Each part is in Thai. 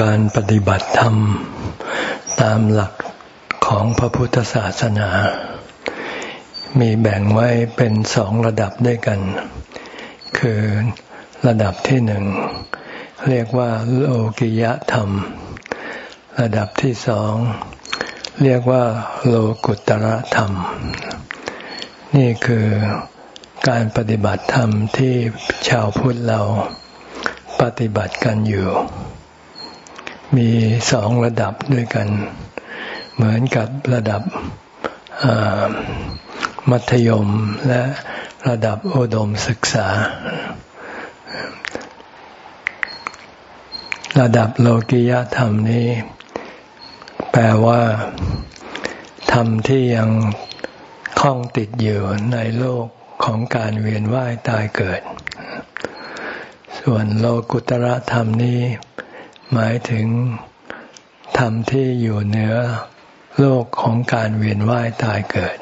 การปฏิบัติธรรม ตามหลักของพระพุทธศาสนา มีแบ่งไว้เป็นสองระดับด้วยกัน คือระดับที่หนึ่ง เรียกว่าโลกิยะธรรม ระดับที่สอง เรียกว่าโลกุตระธรรม นี่คือการปฏิบัติธรรมที่ชาวพุทธเราปฏิบัติกันอยู่ มีสองระดับด้วยกัน เหมือนกับระดับมัธยมและระดับอุดมศึกษา ระดับโลกิยธรรมนี้ แปลว่า ธรรมที่ยังคล้องติดอยู่ในโลกของการเวียนว่ายตายเกิด ส่วนโลกุตระธรรมนี้ หมายถึงธรรมที่อยู่เหนือโลกของการเวียนว่ายตายเกิด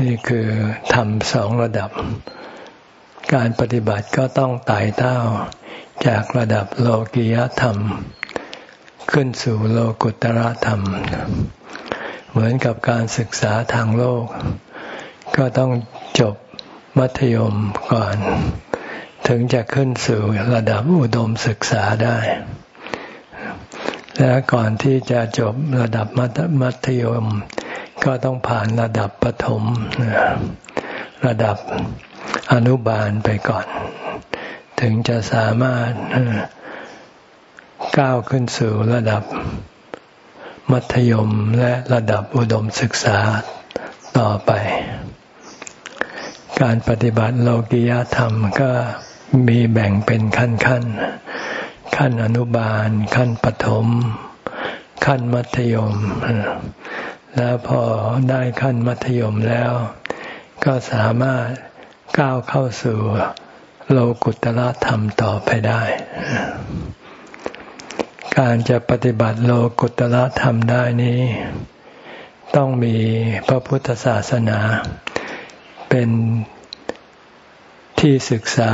นี่คือธรรมสองระดับ การปฏิบัติก็ต้องไต่เต้าจากระดับโลกียธรรม ขึ้นสู่โลกุตระธรรม เหมือนกับการศึกษาทางโลก ก็ต้องจบมัธยมก่อน ถึงจะขึ้นสู่ระดับอุดมศึกษาได้ และก่อนที่จะจบระดับมัธยม ก็ต้องผ่านระดับปฐมระดับอนุบาลไปก่อน ถึงจะสามารถก้าวขึ้นสู่ระดับมัธยมและระดับอุดมศึกษาต่อไป การปฏิบัติโลกิยธรรมก็ มีแบ่งเป็นขั้นขั้นขั้นอนุบาล ขั้นปฐมขั้นมัธยม แล้วพอได้ขั้นมัธยมแล้ว ก็สามารถก้าวเข้าสู่โลกุตละธรรมต่อไปได้ การจะปฏิบัติโลกุตละธรรมได้นี้ ต้องมีพระพุทธศาสนา เป็น ที่ศึกษา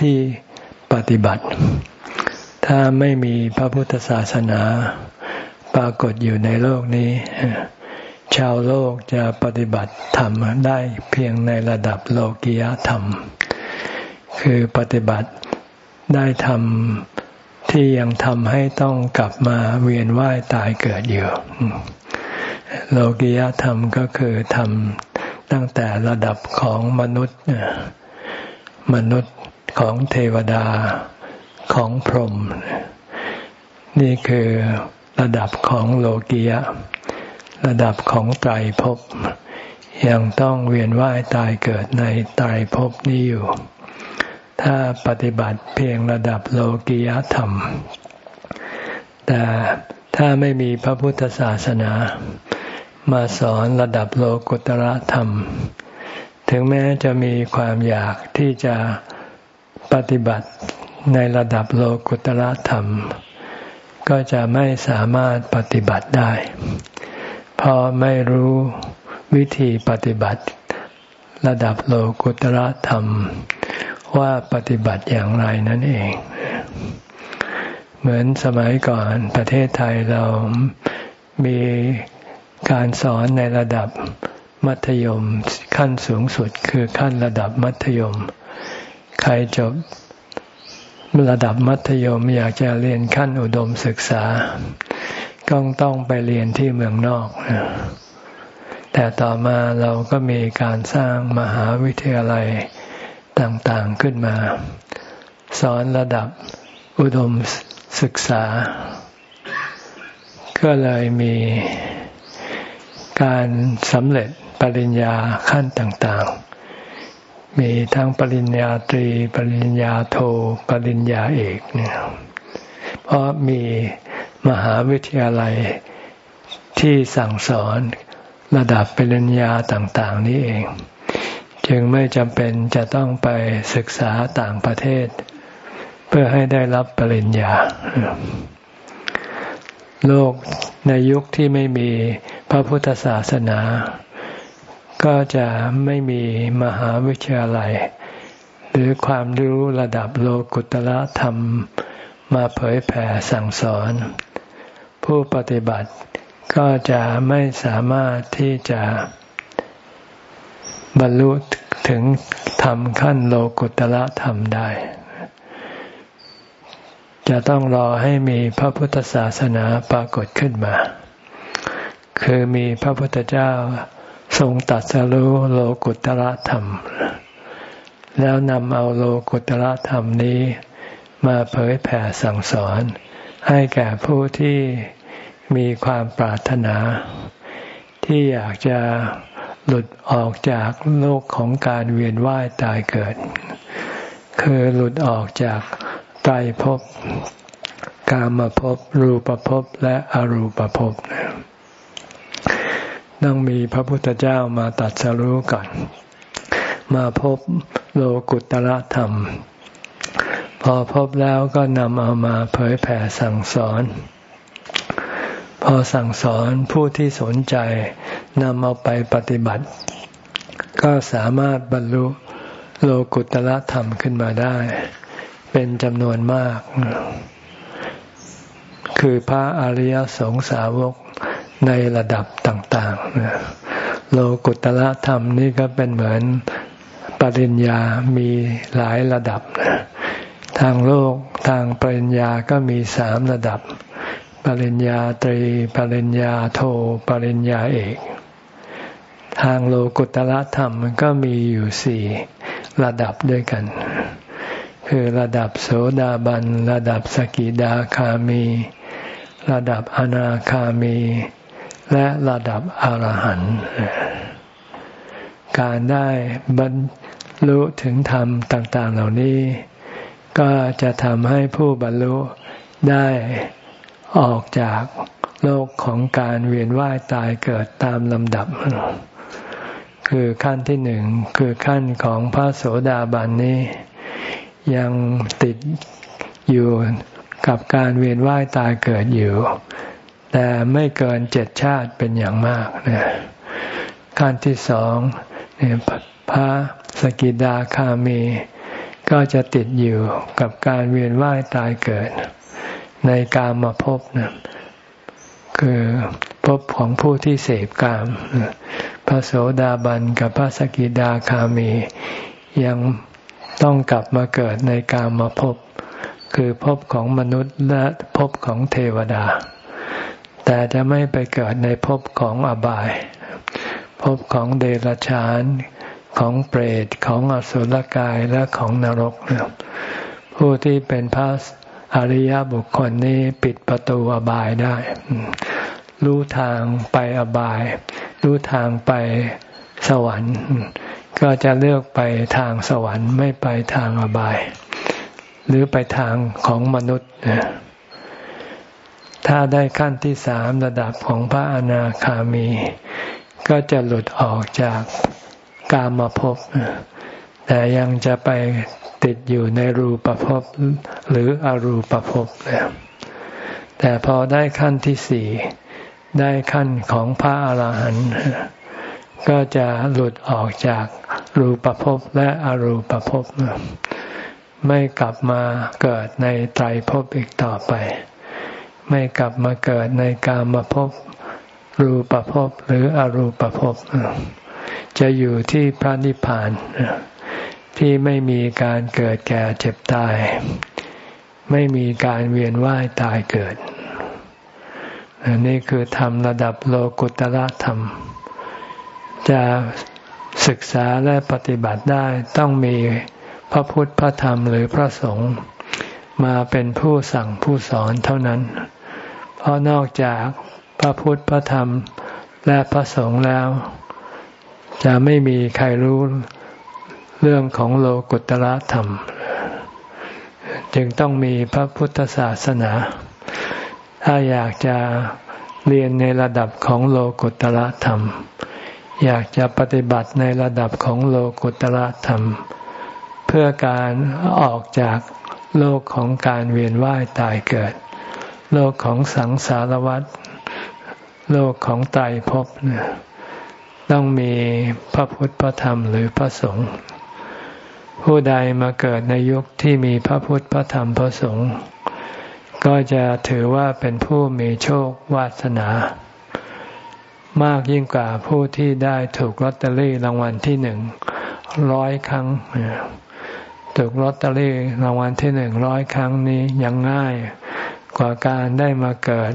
ที่ปฏิบัติ ถ้าไม่มีพระพุทธศาสนา ปรากฏอยู่ในโลกนี้ ชาวโลกจะปฏิบัติธรรมได้เพียงในระดับโลกียธรรม คือปฏิบัติได้ทำที่ยังทำให้ต้องกลับมาเวียนว่ายตายเกิดอยู่โลกียธรรมก็คือทำตั้งแต่ระดับของมนุษย์ มนุษย์ของเทวดาของพรหมนี่คือระดับของโลกียะ ระดับของไตรภพยังต้องเวียนว่ายตายเกิดในไตรภพนี้อยู่ ถ้าปฏิบัติเพียงระดับโลกียธรรม แต่ถ้าไม่มีพระพุทธศาสนา มาสอนระดับโลกุตระธรรม ถึงแม้จะมีความอยากที่จะปฏิบัติในระดับโลกุตละธรรม ก็จะไม่สามารถปฏิบัติได้ เพราะไม่รู้วิธีปฏิบัติ ระดับโลกุตละธรรม ว่าปฏิบัติอย่างไรนั่นเอง เหมือนสมัยก่อนประเทศไทยเรามีการสอนในระดับ มัธยมขั้นสูงสุดคือขั้นระดับมัธยม ใครจบระดับมัธยมอยากจะเรียนขั้นอุดมศึกษา ก็ต้องไปเรียนที่เมืองนอกแต่ต่อมาเราก็มีการสร้างมหาวิทยาลัยต่างๆขึ้นมา สอนระดับอุดมศึกษา ก็เลยมีการสำเร็จ ริญญาขั้นต่างๆ มีทั้งปริญญาตรี ปริญญาโท ปริญญาเอกเนี่ยเพราะมีมหาวิทยาลัยที่สั่งสอนระดับปริญญาต่างๆ นี้เอง จึงไม่จำเป็นจะต้องไปศึกษาต่างประเทศ เพื่อให้ได้รับปริญญา โลกในยุคที่ไม่มีพระพุทธศาสนา ก็จะไม่มีมหาวิทยาลัย หรือความรู้ระดับโลกุตละธรรมมาเผยแผ่สั่งสอน ผู้ปฏิบัติก็จะไม่สามารถที่จะบรรลุถึงธรรมขั้นโลกุตละธรรมได้ จะต้องรอให้มีพระพุทธศาสนาปรากฏขึ้นมา คือมีพระพุทธเจ้า ทรงตัดสรู้โลกุตละธรรม แล้วนำเอาโลกุตละธรรมนี้ มาเผยแผ่สั่งสอน ให้แก่ผู้ที่มีความปรารถนา ที่อยากจะหลุดออกจากโลกของการเวียนว่ายตายเกิด คือหลุดออกจากไตรภพกามภพรูปภพและอรูปภพ ต้องมีพระพุทธเจ้ามาตัดสรู้ก่อน มาพบโลกุตละธรรม พอพบแล้วก็นำเอามาเผยแผ่สั่งสอน พอสั่งสอนผู้ที่สนใจนำเอาไปปฏิบัติ ก็สามารถบรรลุโลกุตละธรรมขึ้นมาได้ เป็นจำนวนมาก คือพระอริยสงสาวก ในระดับต่างๆ โลกุตละธรรมนี่ก็เป็นเหมือนปริญญามีหลายระดับ ทางโลกทางปริญญาก็มีสามระดับ ปริญญาตรี ปริญญาโท ปริญญาเอก ทางโลกุตละธรรมก็มีอยู่สี่ระดับด้วยกัน คือระดับโสดาบัน ระดับสกิดาคามี ระดับอนาคามี และระดับอรหันต์การได้บรรลุถึงธรรมต่าง ๆ เหล่านี้ ก็จะทำให้ผู้บรรลุได้ออกจากโลกของการเวียนว่ายตายเกิดตามลำดับ คือขั้นที่หนึ่งคือขั้นของพระโสดาบันนี้ ยังติดอยู่กับการเวียนว่ายตายเกิดอยู่ แต่ไม่เกินเจ็ดชาติเป็นอย่างมากนะขั้นที่สองเนี่ยพระสกิดาคามี ก็จะติดอยู่กับการเวียนว่ายตายเกิด ในกามาพบนะคือพบของผู้ที่เสพกาม พระโสดาบันกับพระสกิดาคามี ยังต้องกลับมาเกิดในกามมาพบคือพบของมนุษย์และพบของเทวดา แต่จะไม่ไปเกิดในภพของอบาย ภพของเดรัจฉาน ของเปรต ของอสุรกาย และของนรก ผู้ที่เป็นพระอริยบุคคลนี้ปิดประตูอบายได้ รู้ทางไปอบาย รู้ทางไปสวรรค์ ก็จะเลือกไปทางสวรรค์ไม่ไปทางอบาย หรือไปทางของมนุษย์นะ ถ้าได้ขั้นที่สามระดับของพระอนาคามี ก็จะหลุดออกจากกามภพแต่ยังจะไปติดอยู่ในรูปภพหรืออรูปภพแต่พอได้ขั้นที่สี่ได้ขั้นของพระอาหารหันต์ก็จะหลุดออกจากรูปภพและอรูปภพไม่กลับมาเกิดในไตรภพอีกต่อไป ไม่กลับมาเกิดในกามภพรูปภพหรืออรูปภพจะอยู่ที่พระนิพพานที่ไม่มีการเกิดแก่เจ็บตาย ไม่มีการเวียนว่ายตายเกิดนี่คือธรรมระดับโลกุตละธรรม จะศึกษาและปฏิบัติได้ต้องมีพระพุทธพระธรรมหรือพระสงฆ์มาเป็นผู้สั่งผู้สอนเท่านั้น เพราะนอกจากพระพุทธพระธรรมและพระสงฆ์แล้ว จะไม่มีใครรู้เรื่องของโลกุตละธรรม จึงต้องมีพระพุทธศาสนา ถ้าอยากจะเรียนในระดับของโลกุตละธรรม อยากจะปฏิบัติในระดับของโลกุตละธรรม เพื่อการออกจากโลกของการเวียนว่ายตายเกิด โลกของสังสารวัฏโลกของไตรภพเนี่ยต้องมีพระพุทธพระธรรมหรือพระสงฆ์ผู้ใดมาเกิดในยุคที่มีพระพุทธพระธรรมพระสงฆ์ก็จะถือว่าเป็นผู้มีโชควาสนา มากยิ่งกว่าผู้ที่ได้ถูกลอตเตอรี่รางวัลที่หนึ่งร้อยครั้งถูกลอตเตอรี่รางวัลที่หนึ่งร้อยครั้งนี้ยังง่าย กว่าการได้มาเกิด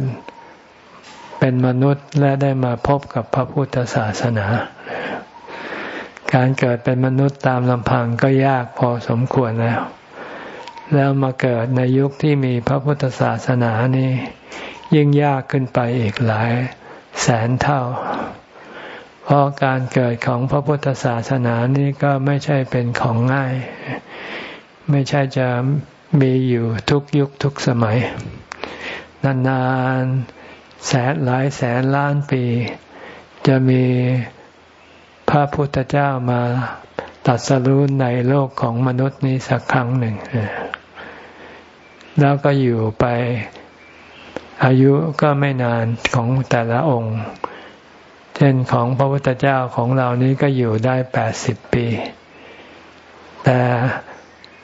เป็นมนุษย์และได้มาพบกับพระพุทธศาสนา การเกิดเป็นมนุษย์ตามลำพังก็ยากพอสมควรแล้ว แล้วมาเกิดในยุคที่มีพระพุทธศาสนานี้ยิ่งยากขึ้นไปอีกหลายแสนเท่า เพราะการเกิดของพระพุทธศาสนานี้ก็ไม่ใช่เป็นของง่าย ไม่ใช่จะมีอยู่ทุกยุคทุกสมัย นานๆแสนหลายแสนล้านปี จะมีพระพุทธเจ้ามาตัดสรุนในโลกของมนุษย์นี้สักครั้งหนึ่ง แล้วก็อยู่ไปอายุก็ไม่นานของแต่ละองค์ เช่นของพระพุทธเจ้าของเรานี้ก็อยู่ได้แปดสิบปี แต่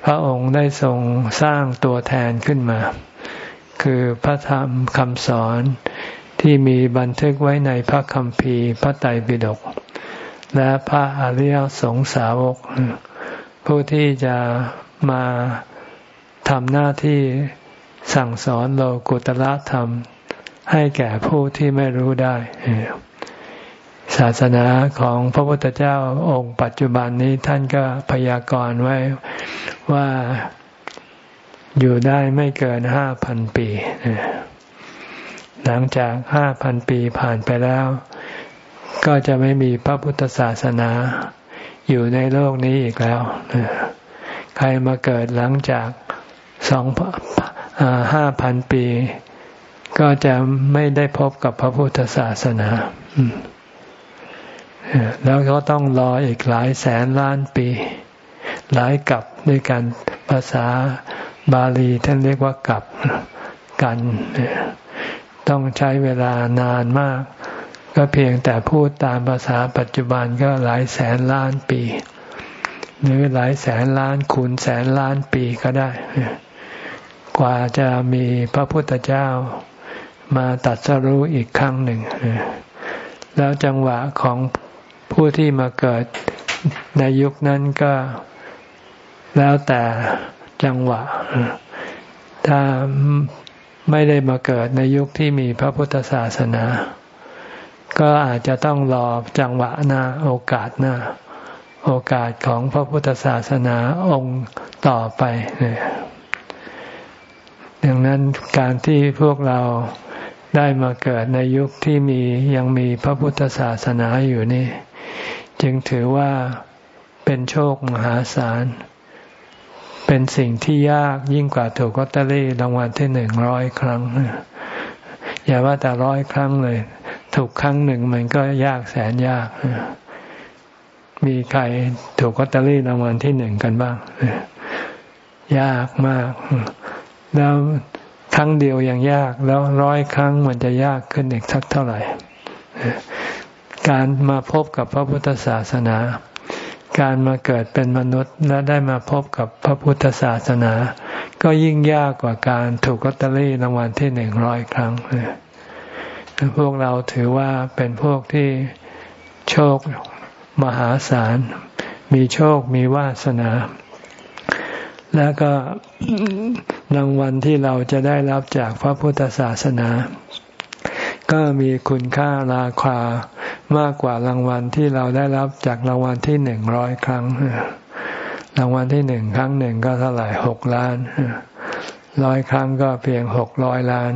พระองค์ได้ทรงสร้างตัวแทนขึ้นมา คือพระธรรมคำสอนที่มีบันทึกไว้ในพระคัมภีร์พระไตรปิฎกและพระอริยสงสาวก ผู้ที่จะมาทำหน้าที่สั่งสอนโลกุตละธรรม ให้แก่ผู้ที่ไม่รู้ได้ ศาสนาของพระพุทธเจ้าองค์ปัจจุบันนี้ท่านก็พยากรณ์ไว้ว่า อยู่ได้ไม่เกินห้าพันปี หลังจากห้าพันปีผ่านไปแล้ว ก็จะไม่มีพระพุทธศาสนา อยู่ในโลกนี้อีกแล้ว ใครมาเกิดหลังจากสองห้าพันปี ก็จะไม่ได้พบกับพระพุทธศาสนา แล้วก็ต้องรออีกหลายแสนล้านปี หลายกับด้วยกันภาษา บาลีท่านเรียกว่ากับกันต้องใช้เวลานานมาก ก็เพียงแต่พูดตามภาษาปัจจุบันก็หลายแสนล้านปี หรือหลายแสนล้านคูณแสนล้านปีก็ได้ กว่าจะมีพระพุทธเจ้ามาตัดสรู้อีกครั้งหนึ่ง แล้วจังหวะของผู้ที่มาเกิดในยุคนั้นก็แล้วแต่ จังหวะ ถ้าไม่ได้มาเกิดในยุคที่มีพระพุทธศาสนา ก็อาจจะต้องรอจังหวะหน้าโอกาสหน้า โอกาสของพระพุทธศาสนาองค์ต่อไปเนี่ยดังนั้นการที่พวกเราได้มาเกิดในยุคที่มียังมีพระพุทธศาสนาอยู่นี่ จึงถือว่าเป็นโชคมหาศาล เป็นสิ่งที่ยากยิ่งกว่าถูกลอตเตอรี่รางวัลที่หนึ่งร้อยครั้ง อย่าว่าแต่ร้อยครั้งเลย ถูกครั้งหนึ่งมันก็ยากแสนยาก มีใครถูกลอตเตอรี่รางวัลที่หนึ่งกันบ้าง ยากมาก แล้วครั้งเดียวยังยาก แล้วร้อยครั้งมันจะยากขึ้นอีกสักเท่าไหร่ การมาพบกับพระพุทธศาสนา การมาเกิดเป็นมนุษย์และได้มาพบกับพระพุทธศาสนา ก็ยิ่งยากกว่าการถูกลอตเตอรี่รางวัลที่หนึ่งร้อยครั้งพวกเราถือว่าเป็นพวกที่โชคมหาศาล มีโชคมีวาสนา แล้วก็รางวัลที่เราจะได้รับจากพระพุทธศาสนา ก็มีคุณค่าราคา มากกว่ารางวัลที่เราได้รับจากรางวัลที่หนึ่งร้อยครั้ง รางวัลที่หนึ่งครั้งหนึ่งก็เท่าไหร่หกล้านร้อยครั้งก็เพียงหกร้อยล้าน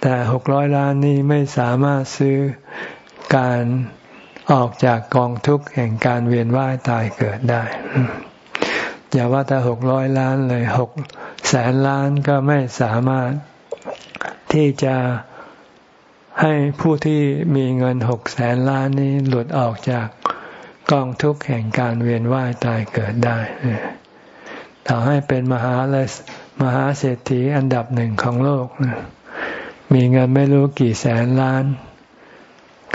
แต่หกร้อยล้านนี้ไม่สามารถซื้อการออกจากกองทุกข์แห่งการเวียนว่ายตายเกิดได้ อย่าว่าแต่หกร้อยล้านเลยหกแสนล้านก็ไม่สามารถที่จะ ให้ผู้ที่มีเงินหกแสนล้านนี้หลุดออกจากกองทุกข์แห่งการเวียนว่ายตายเกิดได้ต่อให้เป็นมหาเลยมหาเศรษฐีอันดับหนึ่งของโลก มีเงินไม่รู้กี่แสนล้าน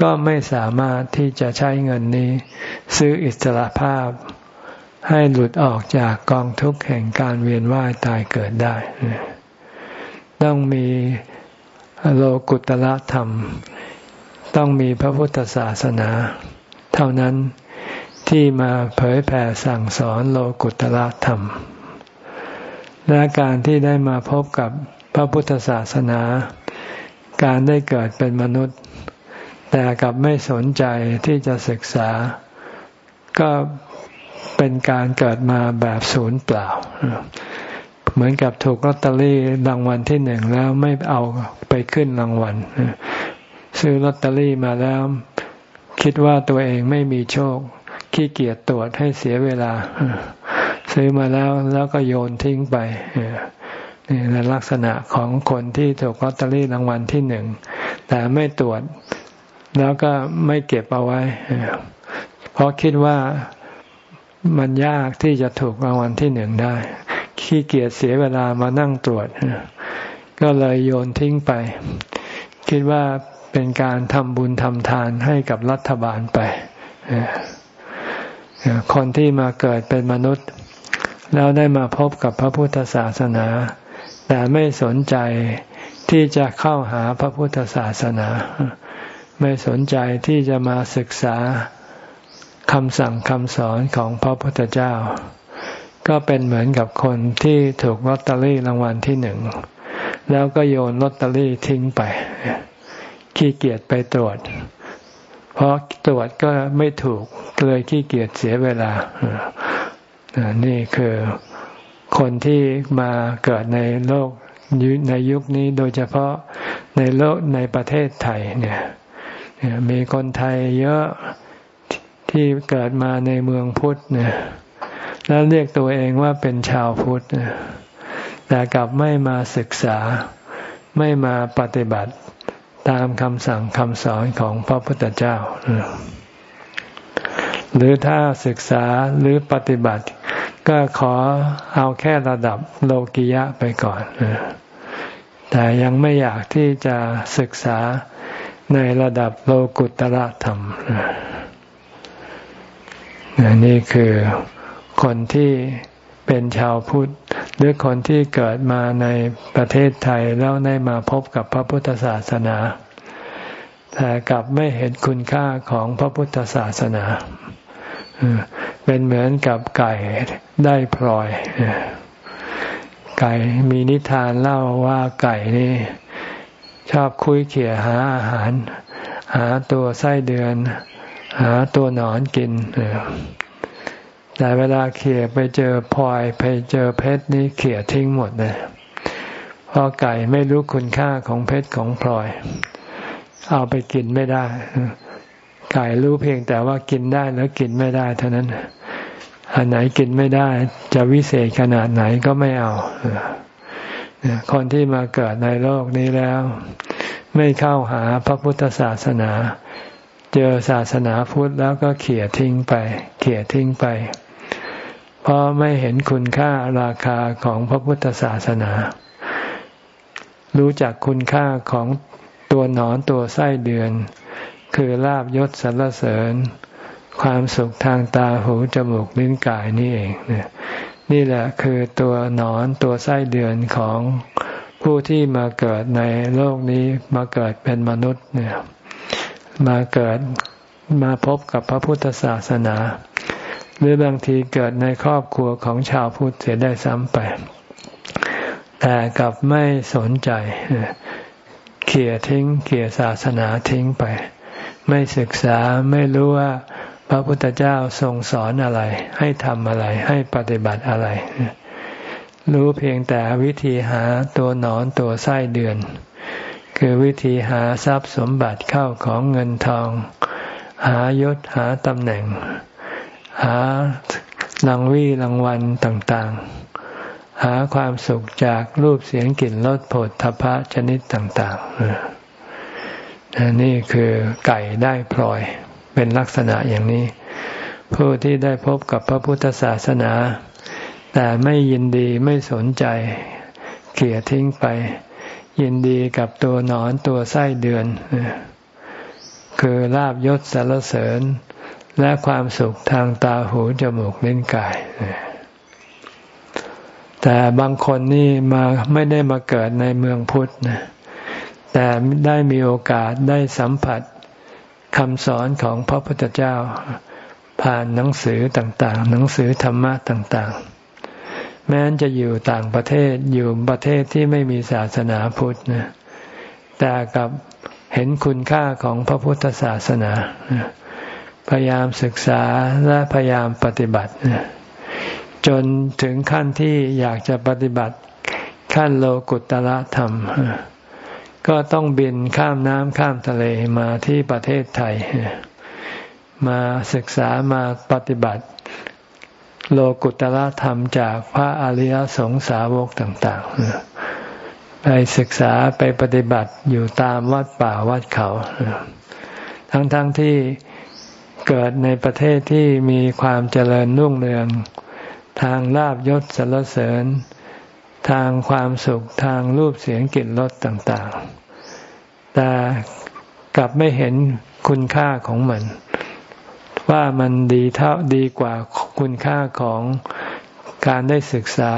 ก็ไม่สามารถที่จะใช้เงินนี้ ซื้ออิสระภาพ ให้หลุดออกจากกองทุกข์แห่งการเวียนว่ายตายเกิดได้ ต้องมี โลกุตละธรรม ต้องมีพระพุทธศาสนา เท่านั้นที่มาเผยแผ่สั่งสอนโลกุตละธรรม และการที่ได้มาพบกับพระพุทธศาสนา การได้เกิดเป็นมนุษย์ แต่กลับไม่สนใจที่จะศึกษา ก็เป็นการเกิดมาแบบศูนย์เปล่า เหมือนกับถูกลอตเตอรี่รางวัลที่หนึ่งแล้วไม่เอาไปขึ้นรางวัลซื้อลอตเตอรี่มาแล้ว คิดว่าตัวเองไม่มีโชค ขี้เกียจตรวจให้เสียเวลา ซื้อมาแล้วแล้วก็โยนทิ้งไปนี่แหละลักษณะของคนที่ถูกลอตเตอรี่รางวัลที่หนึ่งแต่ไม่ตรวจ แล้วก็ไม่เก็บเอาไว้เพราะคิดว่ามันยากที่จะถูกรางวัลที่หนึ่งได้ ขี้เกียจเสียเวลามานั่งตรวจ ก็เลยโยนทิ้งไป คิดว่าเป็นการทำบุญทำทานให้กับรัฐบาลไป คนที่มาเกิดเป็นมนุษย์ แล้วได้มาพบกับพระพุทธศาสนา แต่ไม่สนใจที่จะเข้าหาพระพุทธศาสนา ไม่สนใจที่จะมาศึกษาคำสั่งคำสอนของพระพุทธเจ้า ก็เป็นเหมือนกับคนที่ถูกลอตเตอรี่รางวัลที่หนึ่ง แล้วก็โยนลอตเตอรี่ทิ้งไป ขี้เกียจไปตรวจ เพราะตรวจก็ไม่ถูกเลยขี้เกียจเสียเวลา นี่คือคนที่มาเกิดในโลกในยุคนี้โดยเฉพาะในโลกในประเทศไทยเนี่ยมีคนไทยเยอะที่เกิดมาในเมืองพุทธเนี่ย แล้วเรียกตัวเองว่าเป็นชาวพุทธแต่กลับไม่มาศึกษาไม่มาปฏิบัติตามคำสั่งคำสอนของพระพุทธเจ้า หรือถ้าศึกษาหรือปฏิบัติ ก็ขอเอาแค่ระดับโลกิยะไปก่อน แต่ยังไม่อยากที่จะศึกษาในระดับโลกุตระธรรมนี่คือ คนที่เป็นชาวพุทธหรือคนที่เกิดมาในประเทศไทยแล้วได้มาพบกับพระพุทธศาสนา แต่กลับไม่เห็นคุณค่าของพระพุทธศาสนา เป็นเหมือนกับไก่ได้พลอย ไก่มีนิทานเล่าว่าไก่นี่ ชอบคุยเขี่ยหาอาหาร หาตัวไส้เดือน หาตัวหนอนกิน แต่เวลาเขี่ยไปเจอพลอยไปเจอเพชรนี่เขี่ยทิ้งหมดเลยเพราะไก่ไม่รู้คุณค่าของเพชรของพลอย เอาไปกินไม่ได้ ไก่รู้เพียงแต่ว่ากินได้แล้วกินไม่ได้ เท่านั้นอันไหนกินไม่ได้ จะวิเศษขนาดไหนก็ไม่เอาคนที่มาเกิดในโลกนี้แล้ว ไม่เข้าหาพระพุทธศาสนา เจอศาสนาพุทธแล้วก็เขี่ยทิ้งไป เขี่ยทิ้งไป เพราะไม่เห็นคุณค่าราคาของพระพุทธศาสนา รู้จักคุณค่าของตัวหนอนตัวไส้เดือน คือลาบยศสรรเสริญ ความสุขทางตาหูจมูกลิ้นกายนี่เองนี่แหละคือตัวหนอนตัวไส้เดือนของผู้ที่มาเกิดในโลกนี้มาเกิดเป็นมนุษย์เนี่ยมาเกิดมาพบกับพระพุทธศาสนา หรือบางทีเกิดในครอบครัวของชาวพุทธเสียได้ซ้ำไป แต่กลับไม่สนใจเขี่ยทิ้งเขี่ยศาสนาทิ้งไป ไม่ศึกษาไม่รู้ว่าพระพุทธเจ้าทรงสอนอะไร ให้ทำอะไร ให้ปฏิบัติอะไร รู้เพียงแต่วิธีหาตัวหนอนตัวไส้เดือน คือวิธีหาทรัพย์สมบัติเข้าของเงินทอง หายศหาตำแหน่ง หารางวี่รางวัลต่างๆ หาความสุขจากรูปเสียงกลิ่นรสผลทพะชนิดต่างๆนี่คือไก่ได้พลอยเป็นลักษณะอย่างนี้ ผู้ที่ได้พบกับพระพุทธศาสนา แต่ไม่ยินดีไม่สนใจเขี่ยทิ้งไป ยินดีกับตัวหนอนตัวไส้เดือน คือลาบยศสารเสริญ และความสุขทางตาหูจมูกลิ้นกาย แต่บางคนนี่มาไม่ได้มาเกิดในเมืองพุทธนะ แต่ได้มีโอกาสได้สัมผัสคำสอนของพระพุทธเจ้า ผ่านหนังสือต่างๆ หนังสือธรรมะต่างๆ แม้จะอยู่ต่างประเทศอยู่ประเทศที่ไม่มีศาสนาพุทธนะแต่กับเห็นคุณค่าของพระพุทธศาสนา พยายามศึกษาและพยายามปฏิบัติ จนถึงขั้นที่อยากจะปฏิบัติขั้นโลกุตละธรรม ก็ต้องบินข้ามน้ำข้ามทะเลมาที่ประเทศไทย มาศึกษามาปฏิบัติ โลกุตละธรรมจากพระอริยสงสาวกต่างๆ ไปศึกษาไปปฏิบัติอยู่ตามวัดป่าวัดเขา ทั้งๆทที่ เกิดในประเทศที่มีความเจริญรุ่งเรือง ทางลาบยศสรรเสริญ ทางความสุขทางรูปเสียงกลิ่นรสต่างๆ แต่กลับไม่เห็นคุณค่าของมัน ว่ามันดีเท่าดีกว่าคุณค่าของการได้ศึกษา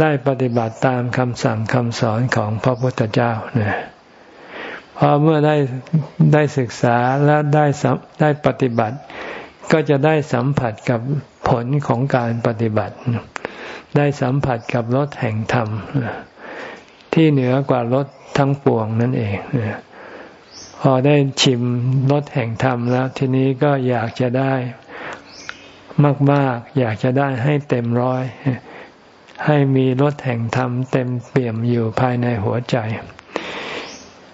ได้ปฏิบัติตามคำสั่งคำสอนของพระพุทธเจ้าเนี่ย พอเมื่อได้ได้ศึกษาและได้ได้ปฏิบัติ ก็จะได้สัมผัสกับผลของการปฏิบัติ ได้สัมผัสกับรสแห่งธรรม ที่เหนือกว่ารสทั้งปวงนั่นเองพอได้ชิมรสแห่งธรรมแล้ว ทีนี้ก็อยากจะได้มาก ๆ อยากจะได้ให้เต็มร้อย ให้มีรสแห่งธรรมเต็มเปี่ยมอยู่ภายในหัวใจ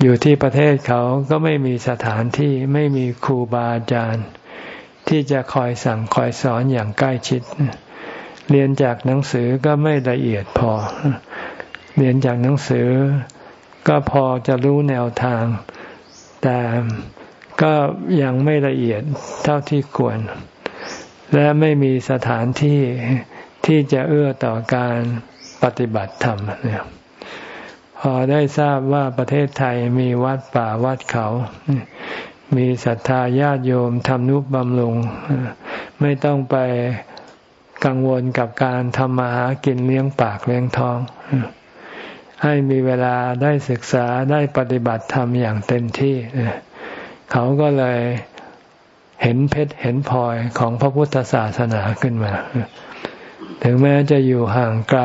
อยู่ที่ประเทศเขาก็ไม่มีสถานที่ไม่มีครูบาอาจารย์ ที่จะคอยสั่งคอยสอนอย่างใกล้ชิด เรียนจากหนังสือก็ไม่ละเอียดพอ เรียนจากหนังสือก็พอจะรู้แนวทาง แต่ก็ยังไม่ละเอียดเท่าที่ควร และไม่มีสถานที่ที่จะเอื้อต่อการปฏิบัติธรรมเนี่ย อได้ทราบว่าประเทศไทยมีวัดป่าวัดเขา มีศรัทธาญาติโยมทำนุบำรุง ไม่ต้องไปกังวลกับการทำมาหากินเลี้ยงปากเลี้ยงท้อง ให้มีเวลาได้ศึกษาได้ปฏิบัติธรรมอย่างเต็มที่ เขาก็เลยเห็นเพชรเห็นพลอยของพระพุทธศาสนาขึ้นมา ถึงแม้จะอยู่ห่างไกล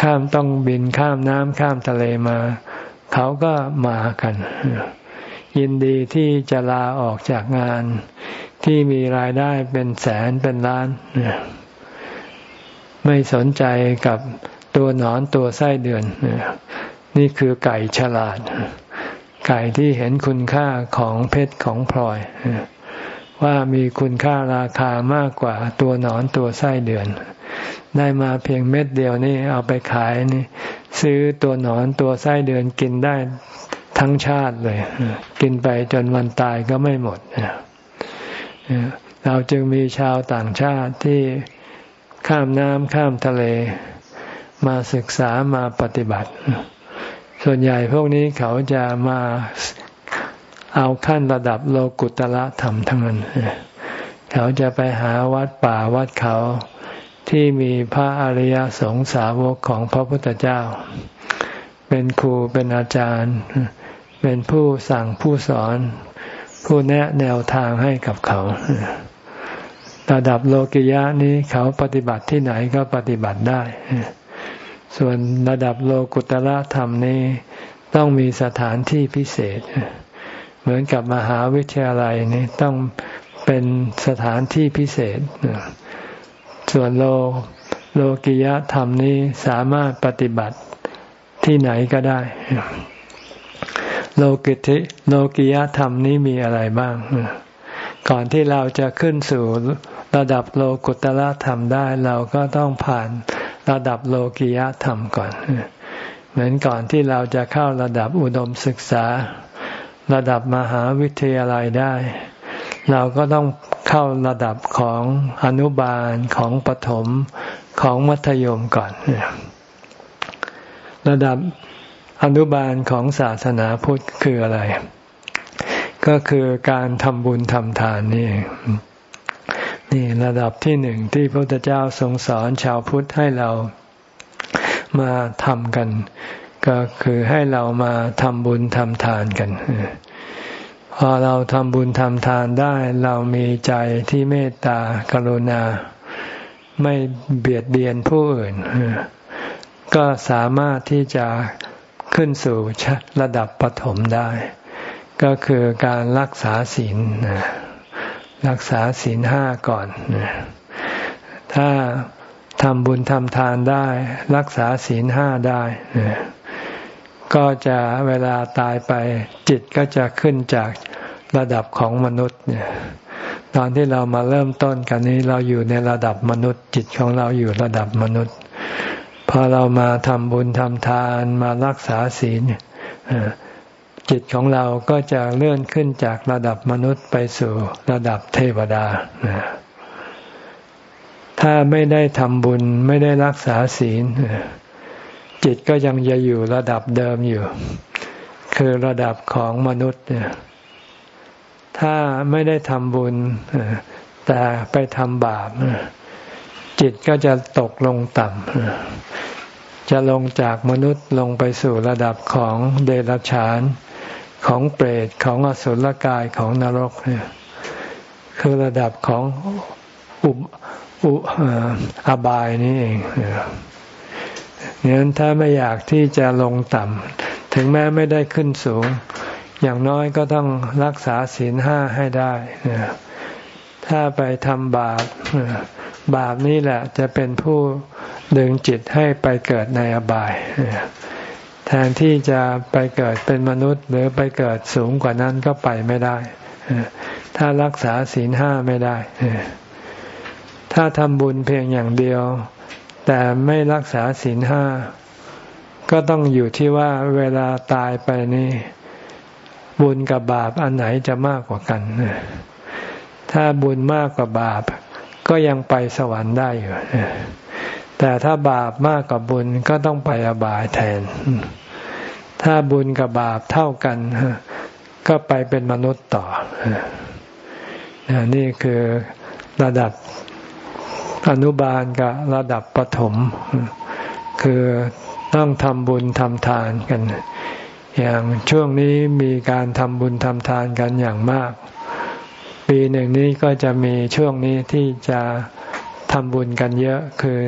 ข้ามต้องบินข้ามน้ำข้ามทะเลมา เขาก็มากัน ยินดีที่จะลาออกจากงาน ที่มีรายได้เป็นแสนเป็นล้าน ไม่สนใจกับตัวหนอนตัวไส้เดือน นี่คือไก่ฉลาด ไก่ที่เห็นคุณค่าของเพชรของพลอย ว่ามีคุณค่าราคามากกว่าตัวหนอนตัวไส้เดือน ได้มาเพียงเม็ดเดียวนี่เอาไปขายนี่ ซื้อตัวหนอนตัวไส้เดือนกินได้ทั้งชาติเลย กินไปจนวันตายก็ไม่หมดเราจึงมีชาวต่างชาติที่ข้ามน้ำข้ามทะเล มาศึกษามาปฏิบัติ ส่วนใหญ่พวกนี้เขาจะมา เอาขั้นระดับโลกุตละธรรมทั้งนั้นเขาจะไปหาวัดป่าวัดเขาที่มีพระอริยสงสาวกของพระพุทธเจ้า เป็นครูเป็นอาจารย์ เป็นผู้สั่งผู้สอน ผู้แนะแนวทางให้กับเขา ระดับโลกิยะนี้เขาปฏิบัติที่ไหนก็ปฏิบัติได้ ส่วนระดับโลกุตละธรรมนี้ต้องมีสถานที่พิเศษ เหมือนกับมหาวิทยาลัยนี้ต้องเป็นสถานที่พิเศษ ส่วนโลโลกิยะธรรมนี้สามารถปฏิบัติที่ไหนก็ได้ โลกิติโลกิยธรรมนี้มีอะไรบ้าง ก่อนที่เราจะขึ้นสู่ระดับโลกุตละธรรมได้ เราก็ต้องผ่านระดับโลกิยธรรมก่อน เหมือนก่อนที่เราจะเข้าระดับอุดมศึกษา ระดับมหาวิทยาลัยได้ เราก็ต้องเข้าระดับของอนุบาลของปฐมของมัธยมก่อน ระดับอนุบาลของศาสนาพุทธคืออะไร ก็คือการทำบุญทำทานนี่นี่ระดับที่หนึ่งที่พระพุทธเจ้าทรงสอนชาวพุทธให้เรามาทำกัน ก็คือให้เรามาทำบุญทำทานกัน พอเราทำบุญทำทานได้เรามีใจที่เมตตากรุณา ไม่เบียดเบียนผู้อื่น ก็สามารถที่จะขึ้นสู่ระดับปฐมได้ ก็คือการรักษาศีลรักษาศีลห้าก่อน ถ้าทำบุญทำทานได้ รักษาศีลห้าได้ ก็จะเวลาตายไปจิตก็จะขึ้นจากระดับของมนุษย์เนี่ยตอนที่เรามาเริ่มต้นกันนี้เราอยู่ในระดับมนุษย์ จิตของเราอยู่ระดับมนุษย์ พอเรามาทำบุญทำทานมารักษาศีลจิตของเราก็จะเลื่อนขึ้นจากระดับมนุษย์ไปสู่ระดับเทวดา ถ้าไม่ได้ทำบุญไม่ได้รักษาศีล จิตก็ยังจะอยู่ระดับเดิมอยู่ คือระดับของมนุษย์เนี่ยถ้าไม่ได้ทำบุญ แต่ไปทำบาป จิตก็จะตกลงต่ำจะลงจากมนุษย์ลงไปสู่ระดับของเดรัจฉานของเปรตของอสุรกายของนรกเนี่ยคือระดับของอุบอุอบายนี่เอง งั้นถ้าไม่อยากที่จะลงต่ำถึงแม้ไม่ได้ขึ้นสูง อย่างน้อยก็ต้องรักษาศีลห้าให้ได้ถ้าไปทำบาปบาปนี่แหละจะเป็นผู้ดึงจิตให้ไปเกิดในอบาย แทนที่จะไปเกิดเป็นมนุษย์ หรือไปเกิดสูงกว่านั้นก็ไปไม่ได้ ถ้ารักษาศีลห้าไม่ได้ ถ้าทำบุญเพียงอย่างเดียว แต่ไม่รักษาศีลห้า ก็ต้องอยู่ที่ว่าเวลาตายไปนี่บุญกับบาปอันไหนจะมากกว่ากัน ถ้าบุญมากกว่าบาป ก็ยังไปสวรรค์ได้อยู่ แต่ถ้าบาปมากกว่าบุญก็ต้องไปอบายแทน ถ้าบุญกับบาปเท่ากัน ก็ไปเป็นมนุษย์ต่อ นี่คือระดับ อนุบาลกับระดับปฐมคือต้องทำบุญทำทานกัน อย่างช่วงนี้มีการทำบุญทำทานกันอย่างมาก ปีหนึ่งนี้ก็จะมีช่วงนี้ที่จะทำบุญกันเยอะคือ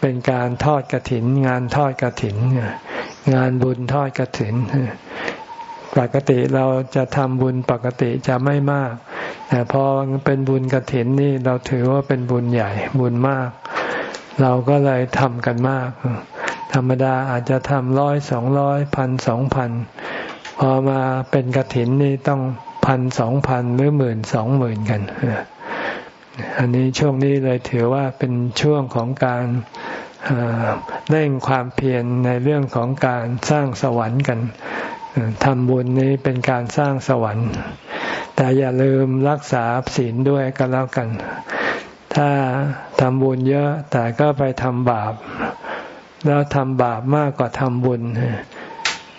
เป็นการทอดกระถิน งานทอดกระถิน งานบุญทอดกระถิน ปกติเราจะทำบุญปกติจะไม่มาก แต่พอเป็นบุญกระถินนี่เราถือว่าเป็นบุญใหญ่บุญมาก เราก็เลยทำกันมาก ธรรมดาอาจจะทำร้อยสองร้อยพันสองพันพอมาเป็นกระถินนี่ต้องพันสองพันหรือหมื่นสองหมื่นกันอันนี้ช่วงนี้เลยถือว่าเป็นช่วงของการเร่งความเพียรในเรื่องของการสร้างสวรรค์กันทำบุญนี้เป็นการสร้างสวรรค์ แต่อย่าลืมรักษาศีลด้วยก็แล้วกัน ถ้าทำบุญเยอะแต่ก็ไปทำบาป แล้วทำบาปมากกว่าทำบุญ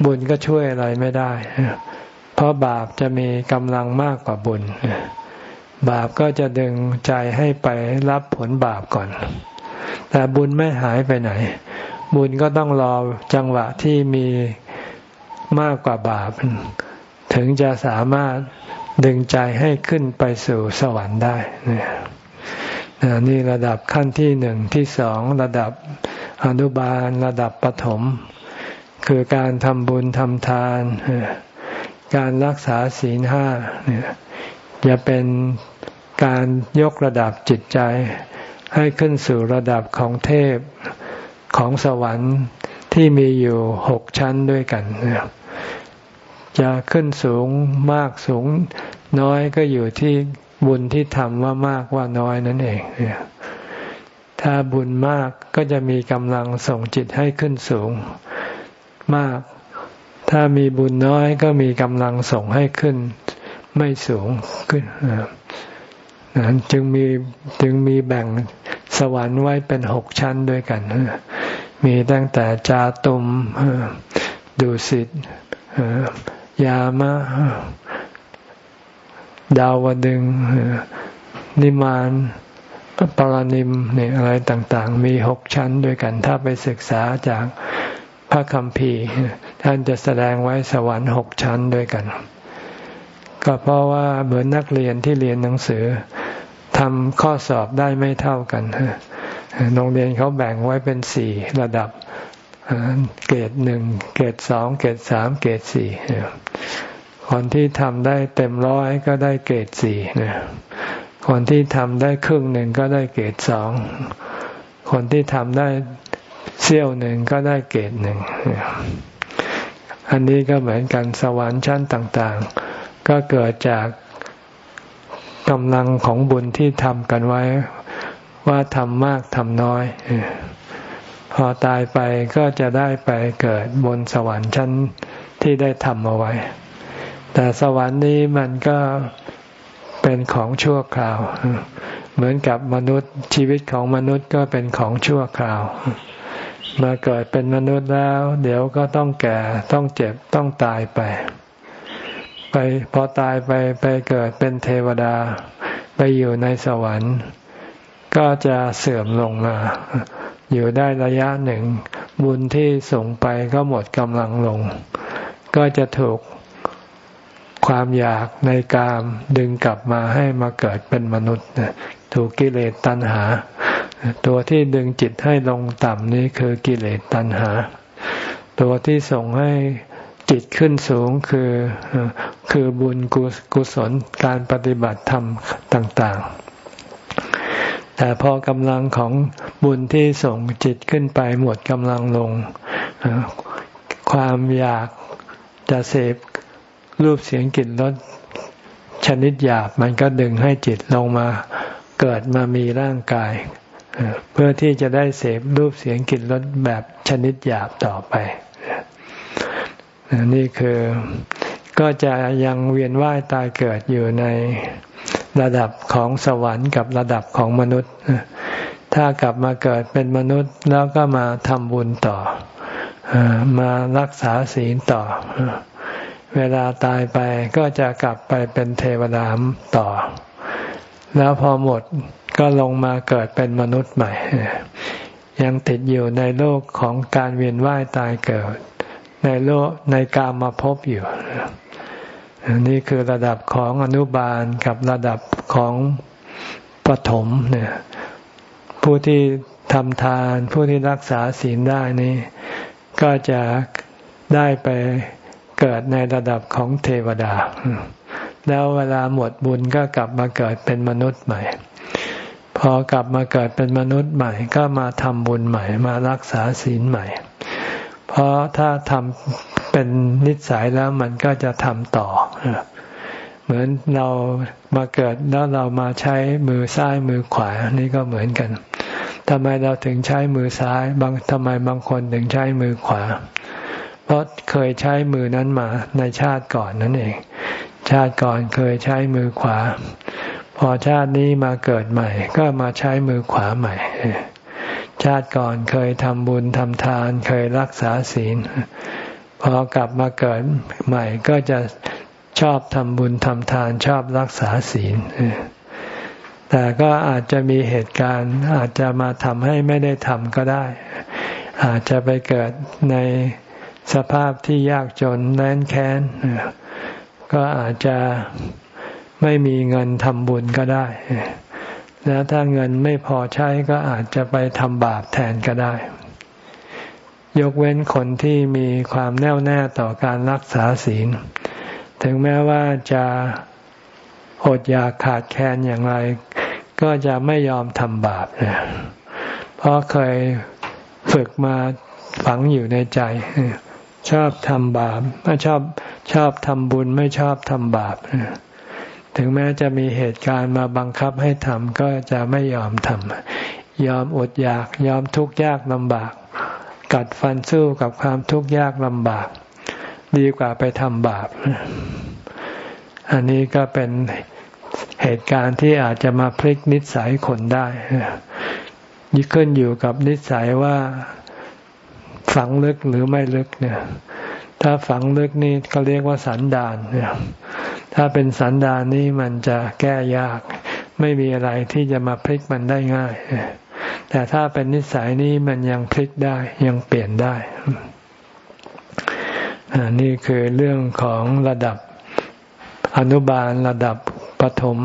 บุญก็ช่วยอะไรไม่ได้ เพราะบาปจะมีกำลังมากกว่าบุญ บาปก็จะดึงใจให้ไปรับผลบาปก่อน แต่บุญไม่หายไปไหน บุญก็ต้องรอจังหวะที่มีมากกว่าบาป ถึงจะสามารถ ดึงใจให้ขึ้นไปสู่สวรรค์ได้นี่นี่ระดับขั้นที่หนึ่งที่สองระดับอนุบาลระดับปฐมคือการทำบุญทำทาน การรักษาศีลห้าเนี่ยจะเป็นการยกระดับจิตใจ ให้ขึ้นสู่ระดับของเทพของสวรรค์ที่มีอยู่หกชั้นด้วยกัน จะขึ้นสูงมากสูงน้อยก็อยู่ที่บุญที่ทำว่ามากว่าน้อยนั่นเองถ้าบุญมากก็จะมีกำลังส่งจิตให้ขึ้นสูงมาก ถ้ามีบุญน้อยก็มีกำลังส่งให้ขึ้น ไม่สูงขึ้นนั้นจึงมีจึงมีแบ่งสวรรค์ไว้เป็นหกชั้นด้วยกัน มีตั้งแต่จาตุมดุสิต ยามะ ดาวดึง นิมานปรนิมเนี่ยอะไรต่าง ๆ มีหกชั้นด้วยกัน ถ้าไปศึกษาจากพระคัมภีร์ท่านจะแสดงไว้สวรรค์หกชั้นด้วยกัน ก็เพราะว่าเหมือนนักเรียนที่เรียนหนังสือทำข้อสอบได้ไม่เท่ากันโรงเรียนเขาแบ่งไว้เป็นสี่ระดับ เกรดหนึ่งเกรดสองเกรดสามเกรดสี่คนที่ทำได้เต็มร้อยก็ได้เกรดสี่คนที่ทำได้ครึ่งหนึ่งก็ได้เกรดสองคนที่ทำได้เสี้ยวหนึ่งก็ได้เกรดหนึ่งอันนี้ก็เหมือนกันสวรรค์ชั้นต่าง ๆ ก็เกิดจากกำลังของบุญที่ทำกันไว้ ว่าทำมากทำน้อย พอตายไปก็จะได้ไปเกิดบนสวรรค์ชั้นที่ได้ทำเอาไว้ แต่สวรรค์นี้มันก็เป็นของชั่วคราว เหมือนกับมนุษย์ชีวิตของมนุษย์ก็เป็นของชั่วคราว มาเกิดเป็นมนุษย์แล้ว เดี๋ยวก็ต้องแก่ต้องเจ็บต้องตายไป ไปพอตายไปไปเกิดเป็นเทวดา ไปอยู่ในสวรรค์ ก็จะเสื่อมลงมา อยู่ได้ระยะหนึ่ง บุญที่ส่งไปก็หมดกำลังลง ก็จะถูกความอยากในกามดึงกลับมาให้มาเกิดเป็นมนุษย์ถูกกิเลสตัณหา ตัวที่ดึงจิตให้ลงต่ำนี้คือกิเลสตัณหา ตัวที่ส่งให้จิตขึ้นสูงคือคือบุญกุศลการปฏิบัติธรรมต่าง ๆ แต่พอกำลังของบุญที่ส่งจิตขึ้นไปหมดกำลังลง ความอยากจะเสพรูปเสียงกลิ่นรสชนิดหยาบมันก็ดึงให้จิตลงมาเกิดมามีร่างกาย เพื่อที่จะได้เสพรูปเสียงกลิ่นรสแบบชนิดหยาบต่อไป นี่คือก็จะยังเวียนว่ายตายเกิดอยู่ใน ระดับของสวรรค์กับระดับของมนุษย์ ถ้ากลับมาเกิดเป็นมนุษย์แล้วก็มาทำบุญต่อ มารักษาศีลต่อ เวลาตายไปก็จะกลับไปเป็นเทวดาต่อ แล้วพอหมดก็ลงมาเกิดเป็นมนุษย์ใหม่ ยังติดอยู่ในโลกของการเวียนว่ายตายเกิด ในโลกในกามาพบอยู่ นี่คือระดับของอนุบาลกับระดับของปฐมเนี่ยผู้ที่ทำทานผู้ที่รักษาศีลได้นี่ก็จะได้ไปเกิดในระดับของเทวดา แล้วเวลาหมดบุญก็กลับมาเกิดเป็นมนุษย์ใหม่ พอกลับมาเกิดเป็นมนุษย์ใหม่ ก็มาทำบุญใหม่ มารักษาศีลใหม่ เพราะถ้าทำเป็นนิสัยแล้วมันก็จะทำต่อ เหมือนเรามาเกิดแล้วเรามาใช้มือซ้ายมือขวานี่ก็เหมือนกันทำไมเราถึงใช้มือซ้ายบางทำไมบางคนถึงใช้มือขวา เพราะเคยใช้มือนั้นมาในชาติก่อนนั่นเอง ชาติก่อนเคยใช้มือขวา พอชาตินี้มาเกิดใหม่ ก็มาใช้มือขวาใหม่ ชาติก่อนเคยทำบุญทำทานเคยรักษาศีลพอกลับมาเกิดใหม่ก็จะชอบทำบุญทำทานชอบรักษาศีลแต่ก็อาจจะมีเหตุการณ์ อาจจะมาทำให้ไม่ได้ทำก็ได้ อาจจะไปเกิดในสภาพที่ยากจนแร้นแค้น ก็อาจจะไม่มีเงินทำบุญก็ได้ แล้วถ้าเงินไม่พอใช้ก็อาจจะไปทำบาปแทนก็ได้ ยกเว้นคนที่มีความแน่วแน่ต่อการรักษาศีล ถึงแม้ว่าจะอดอยากขาดแคลนอย่างไร ก็จะไม่ยอมทำบาปเเพราะเคยฝึกมาฝังอยู่ในใจ ชอบทำบาปไม่ชอบชอบทำบุญไม่ชอบทำบาป ถึงแม้จะมีเหตุการณ์มาบังคับให้ทำก็จะไม่ยอมทำยอมอดอยากยอมทุกข์ยากลำบาก กัดฟันสู้กับความทุกข์ยากลำบาก ดีกว่าไปทำบาป อันนี้ก็เป็นเหตุการณ์ที่อาจจะมาพลิกนิสัยคนได้ยิ่ขึ้นอยู่กับนิสัยว่าฝังลึกหรือไม่ลึกเนี่ย ถ้าฝังลึกนี่เขาเรียกว่าสันดานเนี่ย ถ้าเป็นสันดานนี่มันจะแก้ยาก ไม่มีอะไรที่จะมาพลิกมันได้ง่าย แต่ถ้าเป็นนิสัยนี้มันยังพลิกได้ยังเปลี่ยนได้ นี่คือเรื่องของระดับอนุบาลระดับปฐม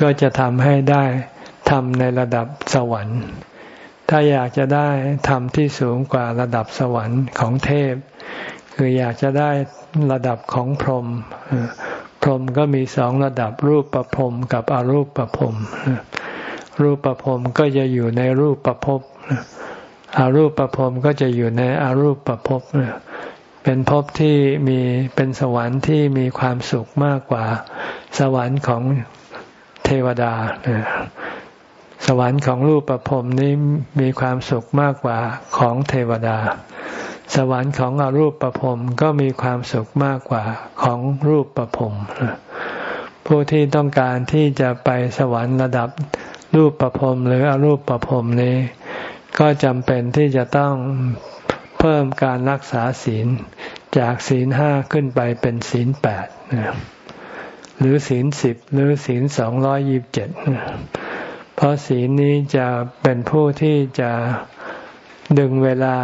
ก็จะทำให้ได้ทำในระดับสวรรค์ ถ้าอยากจะได้ทำที่สูงกว่าระดับสวรรค์ของเทพ คืออยากจะได้ระดับของพรหมพรหมก็มีสองระดับรูปประพรมกับอรูปประพรมรูปประพรมก็จะอยู่ในรูปประพบอารูปประพรมก็จะอยู่ในอารูปประพบเป็นภพที่มีเป็นสวรรค์ที่มีความสุขมากกว่า สวรรค์ของเทวดา สวรรค์ของรูปประพรมนี้มีความสุขมากกว่าของเทวดา สวรรค์ของอรูปประพรมก็มีความสุขมากกว่าของรูปประพรมผู้ที่ต้องการที่จะไปสวรรค์ระดับรูปประพรมหรืออรูปประพรมนี้ ก็จำเป็นที่จะต้องเพิ่มการรักษาศีลจากศีลห้าขึ้นไปเป็นศีลแปดหรือศีลสิบหรือศีลสองร้อยยิบเจ็ดเพราะศีลนี้จะเป็นผู้ที่จะดึงเวลา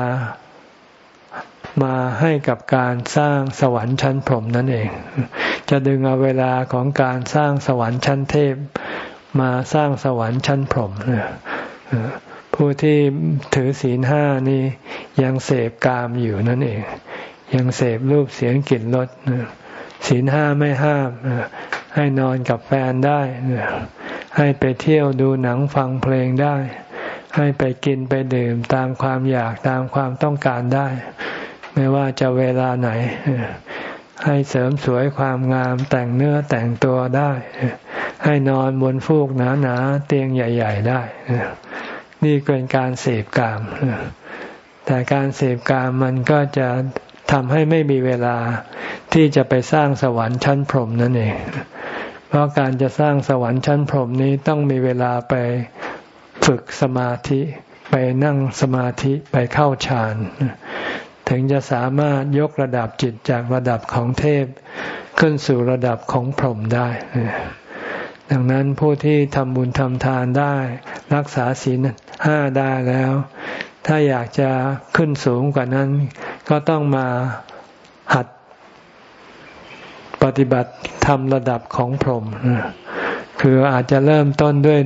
มาให้กับการสร้างสวรรค์ชั้นพรหมนั่นเอง จะดึงเอาเวลาของการสร้างสวรรค์ชั้นเทพ มาสร้างสวรรค์ชั้นพรหมผู้ที่ถือศีลห้านี่ยังเสพกามอยู่นั่นเอง ยังเสพรูปเสียงกลิ่นรสศีลห้าไม่ห้ามให้นอนกับแฟนได้ ให้ไปเที่ยวดูหนังฟังเพลงได้ ให้ไปกินไปดื่มตามความอยากตามความต้องการได้ ไม่ว่าจะเวลาไหน ให้เสริมสวยความงามแต่งเนื้อแต่งตัวได้ ให้นอนบนฟูกหนาๆเตียงใหญ่ ๆ ได้ นี่เป็นการเสพกาม แต่การเสพกามมันก็จะทำให้ไม่มีเวลาที่จะไปสร้างสวรรค์ชั้นพรหมนั่นเอง เพราะการจะสร้างสวรรค์ชั้นพรหมนี้ต้องมีเวลาไปฝึกสมาธิ ไปนั่งสมาธิไปเข้าฌาน ถึงจะสามารถยกระดับจิตจากระดับของเทพ ขึ้นสู่ระดับของพรหมได้ ดังนั้นผู้ที่ทำบุญทำทานได้ รักษาศีลห้าได้แล้ว ถ้าอยากจะขึ้นสูงกว่านั้น ก็ต้องมาหัดปฏิบัติทำระดับของพรหมคืออาจจะเริ่มต้นด้วย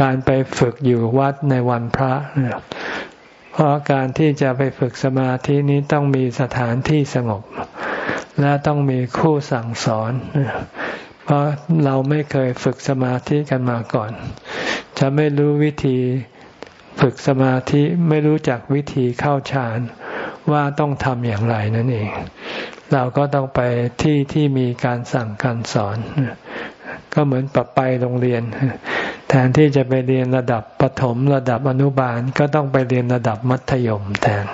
การไปฝึกอยู่วัดในวันพระ เพราะการที่จะไปฝึกสมาธินี้ต้องมีสถานที่สงบ และต้องมีคู่สั่งสอน เพราะเราไม่เคยฝึกสมาธิกันมาก่อน จะไม่รู้วิธีฝึกสมาธิไม่รู้จักวิธีเข้าฌานว่าต้องทำอย่างไรนั่นเอง เราก็ต้องไปที่ที่มีการสั่งการสอน ก็เหมือนปรับไปโรงเรียน แทนที่จะไปเรียนระดับปฐมระดับอนุบาลก็ต้องไปเรียนระดับมัธยมแทน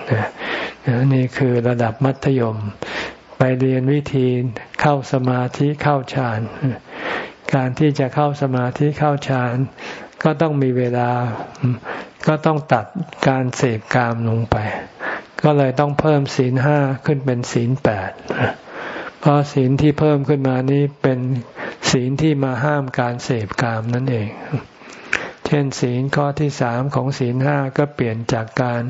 นี่คือระดับมัธยม ไปเรียนวิธีเข้าสมาธิเข้าฌานการที่จะเข้าสมาธิเข้าฌานก็ต้องมีเวลา ก็ต้องตัดการเสพกามลงไป ก็เลยต้องเพิ่มศีลห้าขึ้นเป็นศีลแปดเพราะศีลที่เพิ่มขึ้นมานี้เป็น ศีลที่มาห้ามการเสพกามนั่นเอง เช่น ศีลข้อที่สามของศีลห้าก็เปลี่ยนจากการ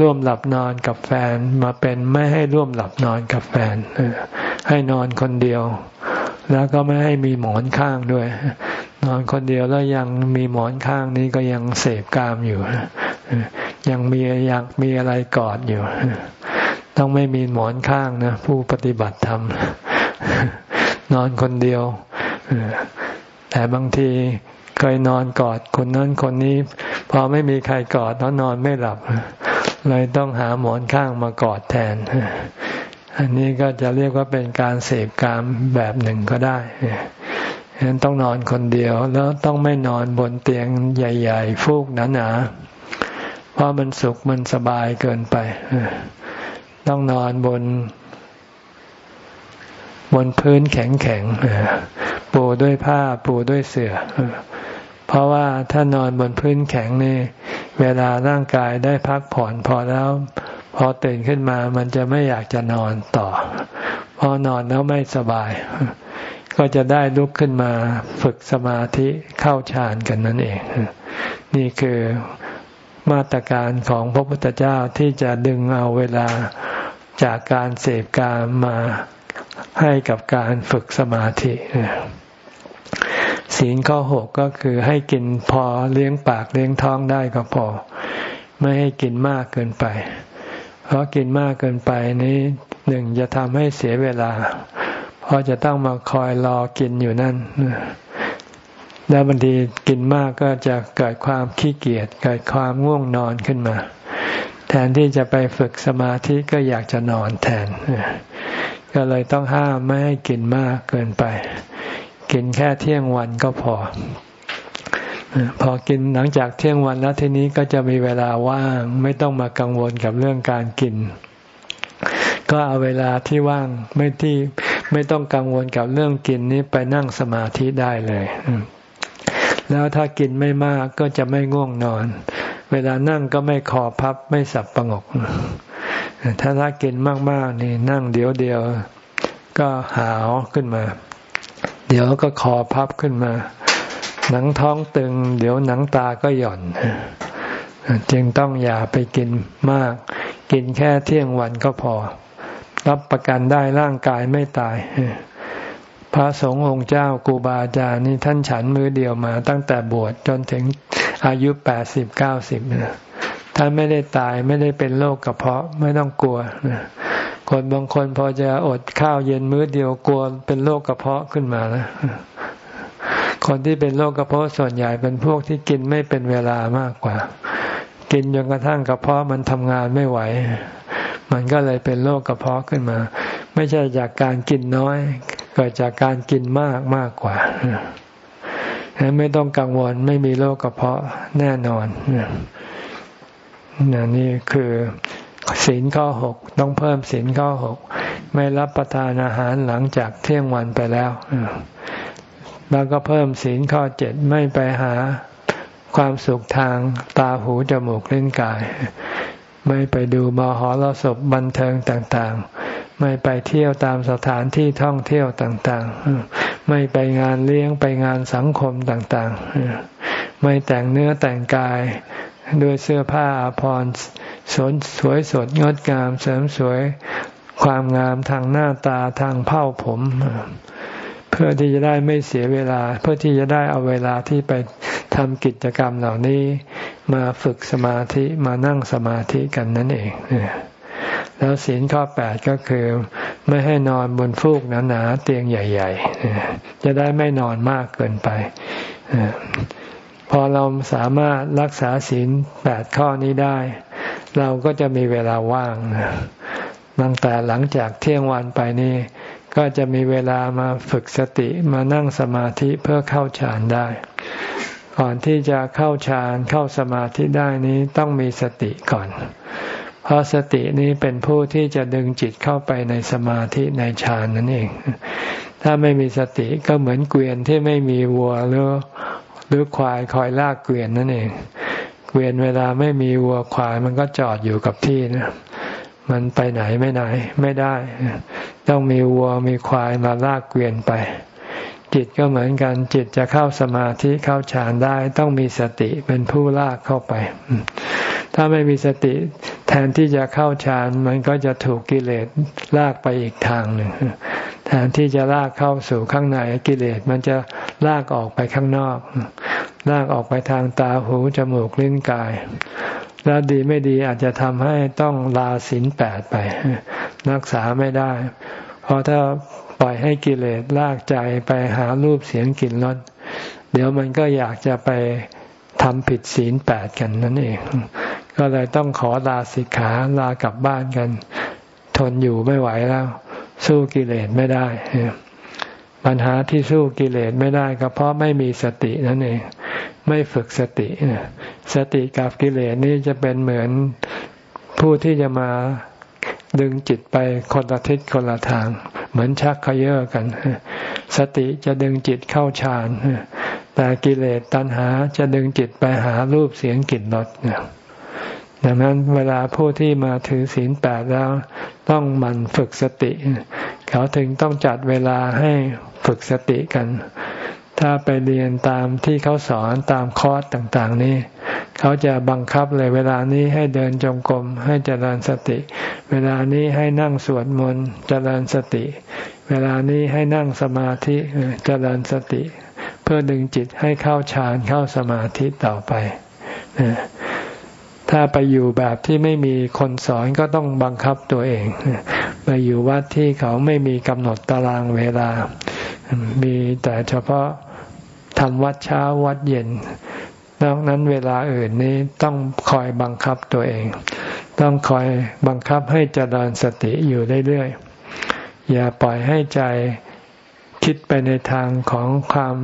ร่วมหลับนอนกับแฟนมาเป็นไม่ให้ร่วมหลับนอนกับแฟนให้นอนคนเดียว แล้วก็ไม่ให้มีหมอนข้างด้วย นอนคนเดียวแล้วยังมีหมอนข้างนี้ก็ยังเสพกามอยู่ยังมีอยากมีอะไรกอดอยู่ ต้องไม่มีหมอนข้างนะ ผู้ปฏิบัติธรรม นอนคนเดียวแต่บางทีเคยนอนกอดคนนั้นคนนี้ พอไม่มีใครกอดแล้วนอนไม่หลับ เลยต้องหาหมอนข้างมากอดแทน อันนี้ก็จะเรียกว่าเป็นการเสพกามแบบหนึ่งก็ได้ฉะนั้นต้องนอนคนเดียว แล้วต้องไม่นอนบนเตียงใหญ่ ๆ ฟูกหนาๆเพราะมันสุขมันสบายเกินไปต้องนอนบน บนพื้นแข็งแข็งปูด้วยผ้าปูด้วยเสื่อ เพราะว่าถ้านอนบนพื้นแข็งนี่ เวลาร่างกายได้พักผ่อนพอแล้ว พอตื่นขึ้นมามันจะไม่อยากจะนอนต่อพราะนอนแล้วไม่สบาย ก็จะได้ลุกขึ้นมาฝึกสมาธิเข้าฌานกันนั่นเอง นี่คือมาตรการของพระพุทธเจ้าที่จะดึงเอาเวลาจากการเสพการมา ให้กับการฝึกสมาธิศีลข้อหกก็คือให้กินพอเลี้ยงปากเลี้ยงท้องได้ก็พอ ไม่ให้กินมากเกินไป เพราะกินมากเกินไปนี้หนึ่งจะทำให้เสียเวลา เพราะจะต้องมาคอยรอกินอยู่นั่นแล้วบางทีกินมากก็จะเกิดความขี้เกียจเกิดความง่วงนอนขึ้นมา แทนที่จะไปฝึกสมาธิก็อยากจะนอนแทน ก็เลยต้องห้ามไม่ให้กินมากเกินไป กินแค่เที่ยงวันก็พอ พอกินหลังจากเที่ยงวันแล้วทีนี้ก็จะมีเวลาว่าง ไม่ต้องมากังวลกับเรื่องการกิน ก็เอาเวลาที่ว่างไม่ที่ไม่ต้องกังวลกับเรื่องกินนี้ไปนั่งสมาธิได้เลยแล้วถ้ากินไม่มากก็จะไม่ง่วงนอน เวลานั่งก็ไม่คอพับไม่สับประงก ถ้าถ้ากินมากๆนี่นั่งเดี๋ยวเดียวก็หาวขึ้นมา เดี๋ยวก็คอพับขึ้นมา หนังท้องตึง เดี๋ยวหนังตาก็หย่อน จึงต้องอย่าไปกินมาก กินแค่เที่ยงวันก็พอ รับประกันได้ร่างกายไม่ตาย พระสงฆ์องค์เจ้ากูบาอาจารย์นี่ท่านฉันมือเดียวมา ตั้งแต่บวชจนถึงอายุแปดสิบเก้าสิบ ท่านไม่ได้ตายไม่ได้เป็นโรคกระเพาะไม่ต้องกลัวคนบางคนพอจะอดข้าวเย็นมื้อเดียวกลัวเป็นโรคกระเพาะขึ้นมาแล้วคนที่เป็นโรคกระเพาะส่วนใหญ่เป็นพวกที่กินไม่เป็นเวลามากกว่า กินจนกระทั่งกระเพาะมันทำงานไม่ไหว มันก็เลยเป็นโรคกระเพาะขึ้นมา ไม่ใช่จากการกินน้อยเกิดจากการกินมากมากกว่าไม่ต้องกังวลไม่มีโรคกระเพาะแน่นอน นี่คือศีลข้อหกต้องเพิ่มศีลข้อหกไม่รับประทานอาหารหลังจากเที่ยงวันไปแล้วแล้วก็เพิ่มศีลข้อเจ็ดไม่ไปหาความสุขทางตาหูจมูกลิ้นกาย ไม่ไปดูมหรสพบันเทิงต่างๆ ไม่ไปเที่ยวตามสถานที่ท่องเที่ยวต่างๆ ไม่ไปงานเลี้ยงไปงานสังคมต่างๆ ไม่แต่งเนื้อแต่งกาย ด้วยเสื้อผ้าอาภรณ์สนสวยสดงดงามเสริมสวยความงามทางหน้าตาทางเผ้าผม เพื่อที่จะได้ไม่เสียเวลา เพื่อที่จะได้เอาเวลาที่ไปทำกิจกรรมเหล่านี้ มาฝึกสมาธิมานั่งสมาธิกันนั่นเองแล้วศีลข้อแปดก็คือ ไม่ให้นอนบนฟูกหนาๆเตียงใหญ่ ๆ จะได้ไม่นอนมากเกินไป พอเราสามารถรักษาศีลแปดข้อนี้ได้ เราก็จะมีเวลาว่างตั้งแต่หลังจากเที่ยงวันไปนี่ก็จะมีเวลามาฝึกสติมานั่งสมาธิเพื่อเข้าฌานได้ ก่อนที่จะเข้าฌานเข้าสมาธิได้นี้ต้องมีสติก่อน เพราะสตินี้เป็นผู้ที่จะดึงจิตเข้าไปในสมาธิในฌานนั่นเอง ถ้าไม่มีสติก็เหมือนเกวียนที่ไม่มีวัวหรือ หรือควายคอยลากเกวียนนั่นเอง เกวียนเวลาไม่มีวัวควายมันก็จอดอยู่กับที่นะมันไปไหนไม่ไหนไม่ได้ ต้องมีวัวมีควายมาลากเกวียนไป จิตก็เหมือนกันจิตจะเข้าสมาธิเข้าฌานได้ ต้องมีสติเป็นผู้ลากเข้าไป ถ้าไม่มีสติแทนที่จะเข้าฌานมันก็จะถูกกิเลสลากไปอีกทางหนึ่ง แทนที่จะลากเข้าสู่ข้างในกิเลสมันจะลากออกไปข้างนอก ลากออกไปทางตาหูจมูกลิ้นกาย แล้วดีไม่ดีอาจจะทำให้ต้องลาศีลแปดไป รักษาไม่ได้ เพราะถ้าปล่อยให้กิเลสลากใจไปหารูปเสียงกลิ่นรสเดี๋ยวมันก็อยากจะไปทำผิดศีลแปดกันนั่นเอง ก็เลยต้องขอลาสิกขาลากลับบ้านกัน ทนอยู่ไม่ไหวแล้ว สู้กิเลสไม่ได้ปัญหาที่สู้กิเลสไม่ได้ก็เพราะไม่มีสตินั่นเอง ไม่ฝึกสติสติกับกิเลสนี่จะเป็นเหมือนผู้ที่จะมาดึงจิตไปคนละทิศคนละทาง เหมือนชักเขย่อกัน สติจะดึงจิตเข้าฌานแต่กิเลสตัณหาจะดึงจิตไปหารูปเสียงกลิ่นรสดังนั้นเวลาผู้ที่มาถือศีลแปดแล้ว ต้องมันฝึกสติ เขาถึงต้องจัดเวลาให้ฝึกสติกัน ถ้าไปเรียนตามที่เขาสอนตามคอร์สต่าง ๆ นี้เขาจะบังคับเลยเวลานี้ให้เดินจงกรมให้เจริญสติ เวลานี้ให้นั่งสวดมนต์เจริญสติ เวลานี้ให้นั่งสมาธิเจริญสติ เพื่อดึงจิตให้เข้าฌานเข้าสมาธิต่อไป ถ้าไปอยู่แบบที่ไม่มีคนสอนก็ต้องบังคับตัวเอง ไปอยู่วัดที่เขาไม่มีกำหนดตารางเวลา มีแต่เฉพาะทำวัดเช้าวัดเย็น นอกนั้นเวลาอื่นนี้ต้องคอยบังคับตัวเอง ต้องคอยบังคับให้เจริญสติอยู่เรื่อยๆ อย่าปล่อยให้ใจคิดไปในทางของความ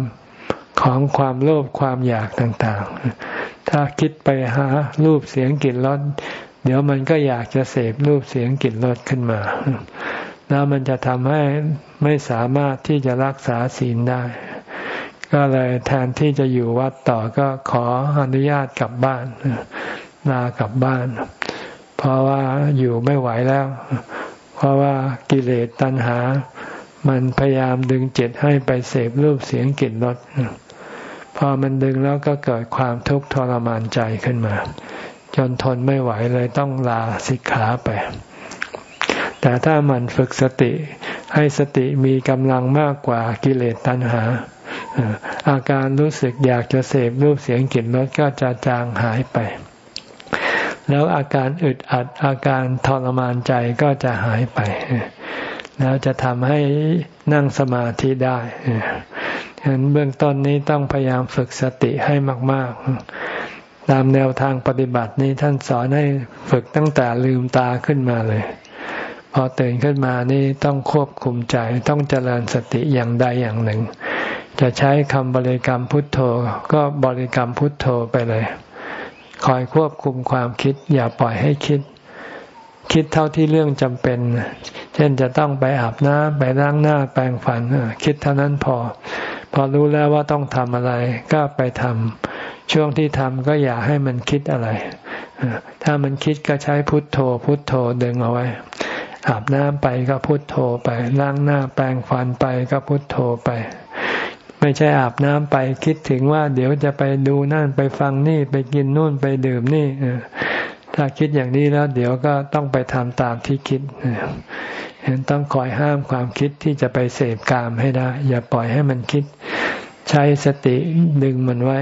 ของความโลภความอยากต่างๆ ถ้าคิดไปหารูปเสียงกลิ่นรสเดี๋ยวมันก็อยากจะเสพรูปเสียงกลิ่นรสขึ้นมา แล้วมันจะทำให้ไม่สามารถที่จะรักษาศีลได้ ก็เลยแทนที่จะอยู่วัดต่อก็ขออนุญาตกลับบ้านลากลับบ้าน เพราะว่าอยู่ไม่ไหวแล้ว เพราะว่ากิเลสตัณหา มันพยายามดึงจิตให้ไปเสพรูปเสียงกลิ่นรส พอมันดึงแล้วก็เกิดความทุกข์ทรมานใจขึ้นมา จนทนไม่ไหวเลยต้องลาสิกขาไป แต่ถ้ามันฝึกสติให้สติมีกำลังมากกว่ากิเลสตัณหา อาการรู้สึกอยากจะเสพรูปเสียงกลิ่นรสก็จะจางหายไป แล้วอาการอึดอัดอาการทรมานใจก็จะหายไป แล้วจะทำให้นั่งสมาธิได้ ฉะนั้นเบื้องต้นนี้ต้องพยายามฝึกสติให้มาก ๆ ตามแนวทางปฏิบัตินี้ท่านสอนให้ฝึกตั้งแต่ลืมตาขึ้นมาเลย พอตื่นขึ้นมานี่ต้องควบคุมใจต้องเจริญสติอย่างใดอย่างหนึ่ง จะใช้คำบริกรรมพุทโธ ก็บริกรรมพุทโธไปเลย คอยควบคุมความคิด อย่าปล่อยให้คิด คิดเท่าที่เรื่องจำเป็น เช่นจะต้องไปอาบน้ำไปล้างหน้าแปรงฟันคิดเท่านั้นพอ พอรู้แล้วว่าต้องทำอะไรก็ไปทำช่วงที่ทำก็อย่าให้มันคิดอะไร ถ้ามันคิดก็ใช้พุทโธ พุทโธดึงเอาไว้อาบน้ำไปก็พุทโธไปล้างหน้าแปรงฟันไปก็พุทโธไป ไม่ใช่อาบน้ำไปคิดถึงว่า เดี๋ยวจะไปดูนั่นไปฟังนี่ไปกินนู่นไปดื่มนี่ ถ้าคิดอย่างนี้แล้วเดี๋ยวก็ต้องไปทำตามที่คิดเห็นต้องคอยห้ามความคิดที่จะไปเสพกามให้ได้ อย่าปล่อยให้มันคิด ใช้สติดึงมันไว้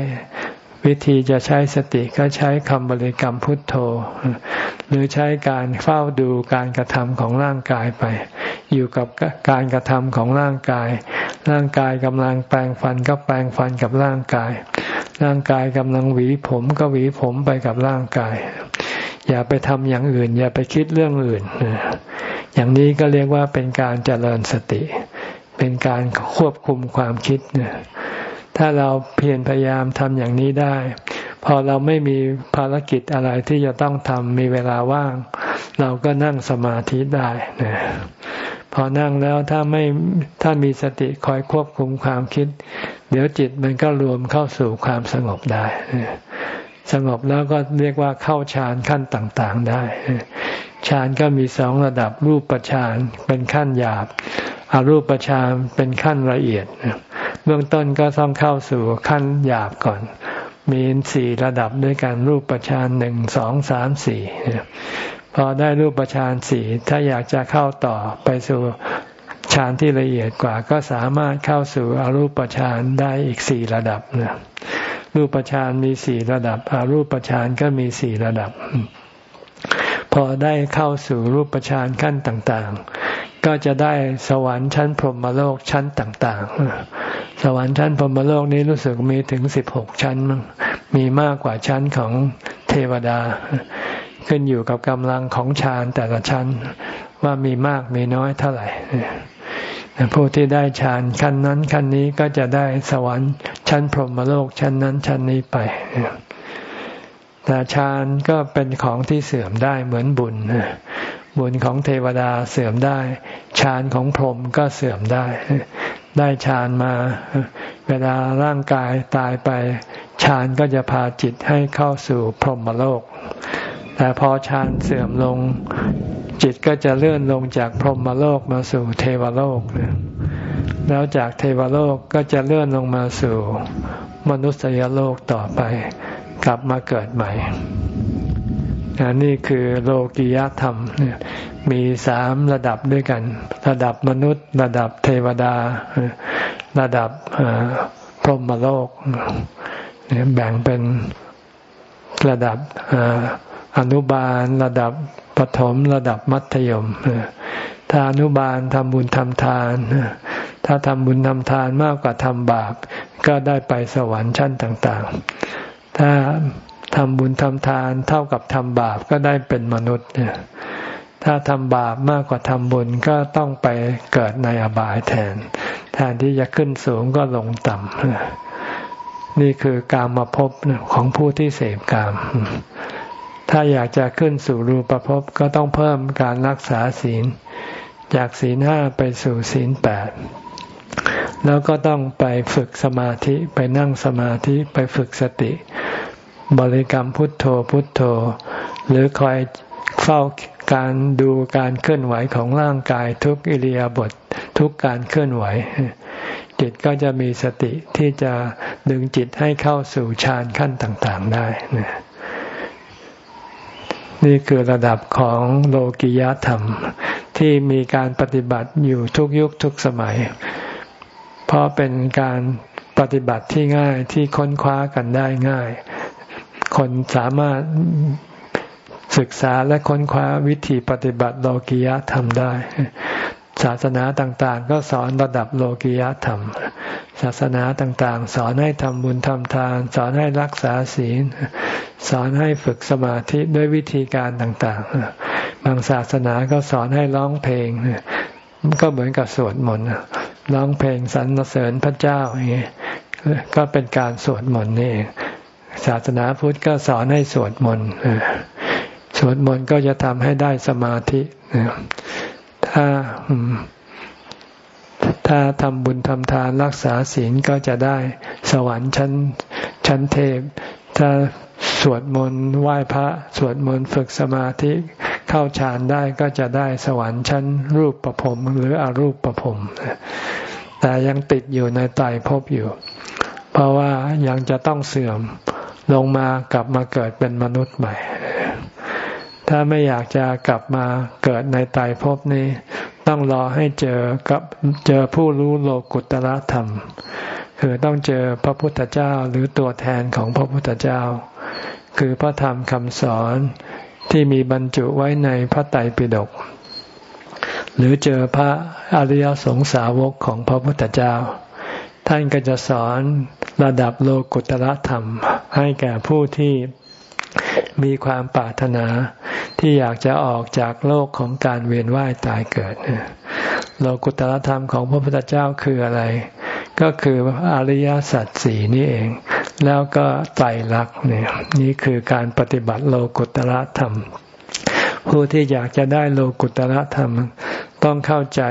วิธีจะใช้สติก็ใช้คำบริกรรมพุทโธ หรือใช้การเฝ้าดูการกระทำของร่างกายไป อยู่กับการกระทำของร่างกาย ร่างกายกำลังแปลงฟันก็แปลงฟันกับร่างกาย ร่างกายกำลังหวีผมก็หวีผมไปกับร่างกาย อย่าไปทำอย่างอื่น อย่าไปคิดเรื่องอื่น อย่างนี้ก็เรียกว่าเป็นการเจริญสติ เป็นการควบคุมความคิดเนี่ยถ้าเราเพียรพยายามทำอย่างนี้ได้ พอเราไม่มีภารกิจอะไรที่จะต้องทำมีเวลาว่าง เราก็นั่งสมาธิได้นะพอนั่งแล้วถ้าไม่ถ้ามีสติคอยควบคุมความคิด เดี๋ยวจิตมันก็รวมเข้าสู่ความสงบได้ สงบแล้วก็เรียกว่าเข้าฌานขั้นต่างๆได้ฌานก็มีสองระดับรูปฌานเป็นขั้นหยาบอารูปฌานเป็นขั้นละเอียดเบื้องต้นก็ต้องเข้าสู่ขั้นหยาบก่อน มีสี่ระดับด้วยกันรูปฌานหนึ่งสองสามสี่พอได้รูปฌานสี่ถ้าอยากจะเข้าต่อไปสู่ฌานที่ละเอียดกว่า ก็สามารถเข้าสู่อรูปฌานได้อีกสี่ระดับนะ รูปฌานมีสี่ระดับอารูปฌานก็มีสี่ระดับ พอได้เข้าสู่รูปฌานขั้นต่างๆ ก็จะได้สวรรค์ชั้นพรหมโลกชั้นต่างๆ สวรรค์ชั้นพรหมโลกนี้รู้สึกมีถึงสิบหกชั้น มีมากกว่าชั้นของเทวดา ขึ้นอยู่กับกำลังของฌานแต่ละชั้นว่ามีมากมีน้อยเท่าไหร่ ผู้ที่ได้ฌานขั้นนั้นขั้นนี้ก็จะได้สวรรค์ชั้นพรหมโลกชั้นนั้นชั้นนี้ไป แต่ฌานก็เป็นของที่เสื่อมได้เหมือนบุญ บุญของเทวดาเสื่อมได้ ฌานของพรหมก็เสื่อมได้ ได้ฌานมา เวลาร่างกายตายไปฌานก็จะพาจิตให้เข้าสู่พรหมโลก แต่พอฌานเสื่อมลง จิตก็จะเลื่อนลงจากพรหมโลกมาสู่เทวโลก แล้วจากเทวโลกก็จะเลื่อนลงมาสู่มนุษยโลกต่อไป กลับมาเกิดใหม่นนี่คือโลกียธรรม มีสามระดับด้วยกัน ระดับมนุษย์ ระดับเทวดา ระดับพรหมโลกแบ่งเป็นระดับ อนุบาลระดับปฐมระดับมัธยมถ้าอนุบาลทำบุญทำทาน ถ้าทำบุญทำทานมากกว่าทำบาปก็ได้ไปสวรรค์ชั้นต่างๆ ถ้าทำบุญทำทานเท่ากับทำบาปก็ได้เป็นมนุษย์ถ้าทำบาปมากกว่าทำบุญก็ต้องไปเกิดในอบายแทน แทนที่จะขึ้นสูงก็ลงต่ำนี่คือการมาพบของผู้ที่เสพกาม ถ้าอยากจะขึ้นสู่รูปภพก็ต้องเพิ่มการรักษาศีล จากศีลห้าไปสู่ศีลแปดแล้วก็ต้องไปฝึกสมาธิไปนั่งสมาธิไปฝึกสติ บริกรรมพุทโธพุทโธ หรือคอยเฝ้าการดูการเคลื่อนไหวของร่างกายทุกอิริยาบถททุกการเคลื่อนไหว จิตก็จะมีสติที่จะดึงจิตให้เข้าสู่ฌานขั้นต่าง ๆ ได้ นี่คือระดับของโลกิยธรรม ที่มีการปฏิบัติอยู่ทุกยุคทุกสมัย เพราะเป็นการปฏิบัติที่ง่ายที่ค้นคว้ากันได้ง่าย คนสามารถศึกษาและค้นคว้าวิธีปฏิบัติโลกิยธรรมได้ ศาสนาต่างๆ ก็สอนระดับโลกิยธรรม ศาสนาต่างๆ สอนให้ทำบุญทำทาน สอนให้รักษาศีล สอนให้ฝึกสมาธิด้วยวิธีการต่างๆ บางศาสนาก็สอนให้ร้องเพลง ก็เหมือนกับสวดมนต์ร้องเพลงสรรเสริญพระเจ้าอย่างนี้ก็เป็นการสวดมนต์นี่ศาสนาพุทธก็สอนให้สวดมนต์สวดมนต์ก็จะทำให้ได้สมาธิ ถ้าถ้าทำบุญทำทานรักษาศีลก็จะได้สวรรค์ชั้นชั้นเทพ ถ้าสวดมนต์ไหว้พระ สวดมนต์ฝึกสมาธิเข้าฌานได้ก็จะได้สวรรค์ชั้นรูปประพรมหรืออรูปประพรมแต่ยังติดอยู่ในไตภพอยู่ เพราะว่ายังจะต้องเสื่อมลงมากลับมาเกิดเป็นมนุษย์ใหม่ ถ้าไม่อยากจะกลับมาเกิดในตายภพนี้ ต้องรอให้เจอกับเจอผู้รู้โลกุตละธรรม คือต้องเจอพระพุทธเจ้าหรือตัวแทนของพระพุทธเจ้า คือพระธรรมคำสอนที่มีบรรจุไว้ในพระไตรปิฎกหรือเจอพระอริยสงสาวกของพระพุทธเจ้า ท่านก็จะสอนระดับโลกุตละธรรม ให้แก่ผู้ที่ มีความปรารถนาที่อยากจะออกจากโลกของการเวียนว่ายตายเกิดโลกุตรธรรมของพระพุทธเจ้าคืออะไร ก็คืออริยสัจสี่นี่เอง แล้วก็ไตรลักษณ์เนี่ยนี่คือการปฏิบัติโลกุตรธรรม ผู้ที่อยากจะได้โลกุตรธรรม ต้องเข้าใจ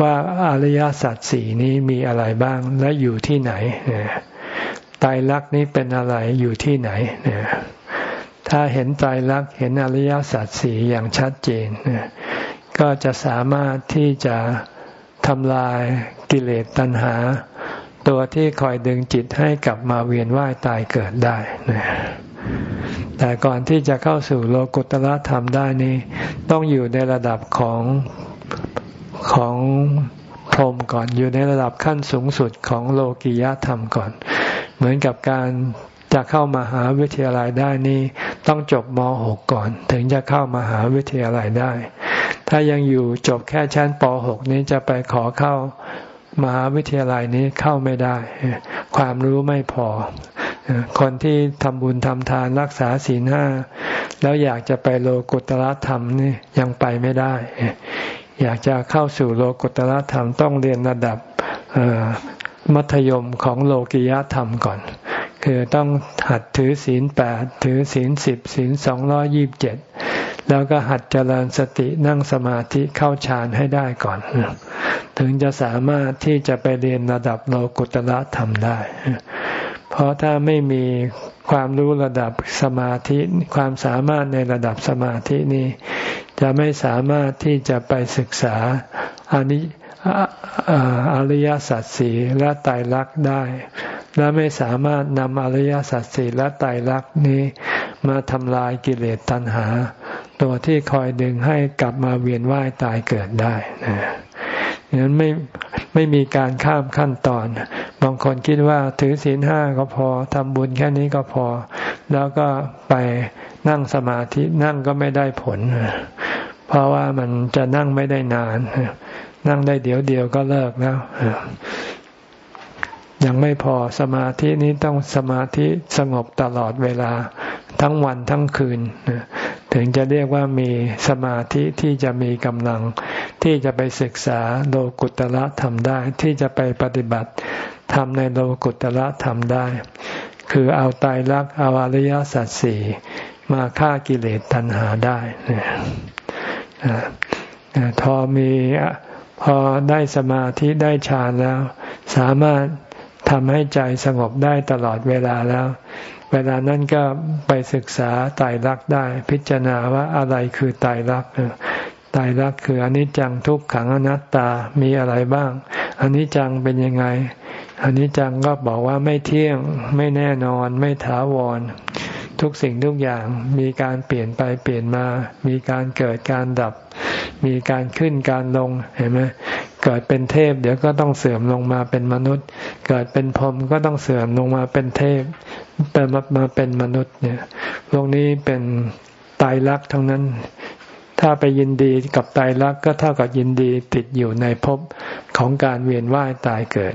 ว่าอริยสัจสี่นี้มีอะไรบ้างและอยู่ที่ไหนไตรลักษณ์นี้เป็นอะไรอยู่ที่ไหนเนี่ย ถ้าเห็นไตรลักษณ์เห็นอริยสัจสี่อย่างชัดเจน ก็จะสามารถที่จะทำลายกิเลสตัณหา ตัวที่คอยดึงจิตให้กลับมาเวียนว่ายตายเกิดได้นะแต่ก่อนที่จะเข้าสู่โลกุตละธรรมได้นี้ ต้องอยู่ในระดับของของพรหมก่อนอยู่ในระดับขั้นสูงสุดของโลกิยธรรมก่อน เหมือนกับการ จะเข้ามาหาวิทยาลัยได้นี้ต้องจบม .6 ก่อน ถึงจะเข้ามาหาวิทยาลัยได้ ถ้ายังอยู่จบแค่ชั้นป .6 นี้จะไปขอเข้ามหาวิทยาลัยนี้เข้าไม่ได้ ความรู้ไม่พอ คนที่ทำบุญทำทานรักษาศีลห้าแล้วอยากจะไปโลกุตละธรรมนี่ยังไปไม่ได้ อยากจะเข้าสู่โลกุตละธรรมต้องเรียนระดับมัธยมของโลกิยธรรมก่อน คือต้องหัดถือศีลแปดถือศีลสิบศีลสองร้อยี่บเจ็ดแล้วก็หัดเจริญสตินั่งสมาธิเข้าฌานให้ได้ก่อน ถึงจะสามารถที่จะไปเรียนระดับโลกุตละธรรมได้ เพราะถ้าไม่มีความรู้ระดับสมาธิความสามารถในระดับสมาธินี้ จะไม่สามารถที่จะไปศึกษาอนิอริยสัจสี่และไตรลักษณ์ได้ และไม่สามารถนำอริยสัจสี่และไตรลักษณ์นี้ มาทำลายกิเลสตัณหา ตัวที่คอยดึงให้กลับมาเวียนว่ายตายเกิดได้นะฉะนั้นไม่ไม่มีการข้ามขั้นตอน บางคนคิดว่าถือศีลห้าก็พอทำบุญแค่นี้ก็พอ แล้วก็ไปนั่งสมาธินั่งก็ไม่ได้ผล เพราะว่ามันจะนั่งไม่ได้นาน นั่งได้เดี๋ยวเดียวก็เลิกแล้ว ยังไม่พอสมาธินี้ต้องสมาธิสงบตลอดเวลาทั้งวันทั้งคืน ถึงจะเรียกว่ามีสมาธิที่จะมีกำลัง ที่จะไปศึกษาโลกุตละธรรมได้ ที่จะไปปฏิบัติทำในโลกุตละธรรมได้ คือเอาตายรักเอาอริยสัจสี่มาฆ่ากิเลสตัณหาได้พอมีพอได้สมาธิได้ฌานแล้ว สามารถ ทำให้ใจสงบได้ตลอดเวลาแล้ว เวลานั้นก็ไปศึกษาไตรลักษณ์ได้ พิจารณาว่าอะไรคือไตรลักษณ์ตายรักคืออนิจจังทุกขังอนัตตามีอะไรบ้างอนิจจังเป็นยังไงอนิจจังก็บอกว่าไม่เที่ยงไม่แน่นอนไม่ถาวร ทุกสิ่งทุกอย่างมีการเปลี่ยนไปเปลี่ยนมา มีการเกิดการดับ มีการขึ้นการลงเห็นไหมเกิดเป็นเทพ เดี๋ยวก็ต้องเสื่อมลงมาเป็นมนุษย์ เกิดเป็นพรหมก็ต้องเสื่อมลงมาเป็นเทพเป็นมาเป็นมนุษย์เนี่ยพวกนี้เป็นตายรักทั้งนั้น ถ้าไปยินดีกับตายรักก็เท่ากับยินดีติดอยู่ในภพของการเวียนว่ายตายเกิด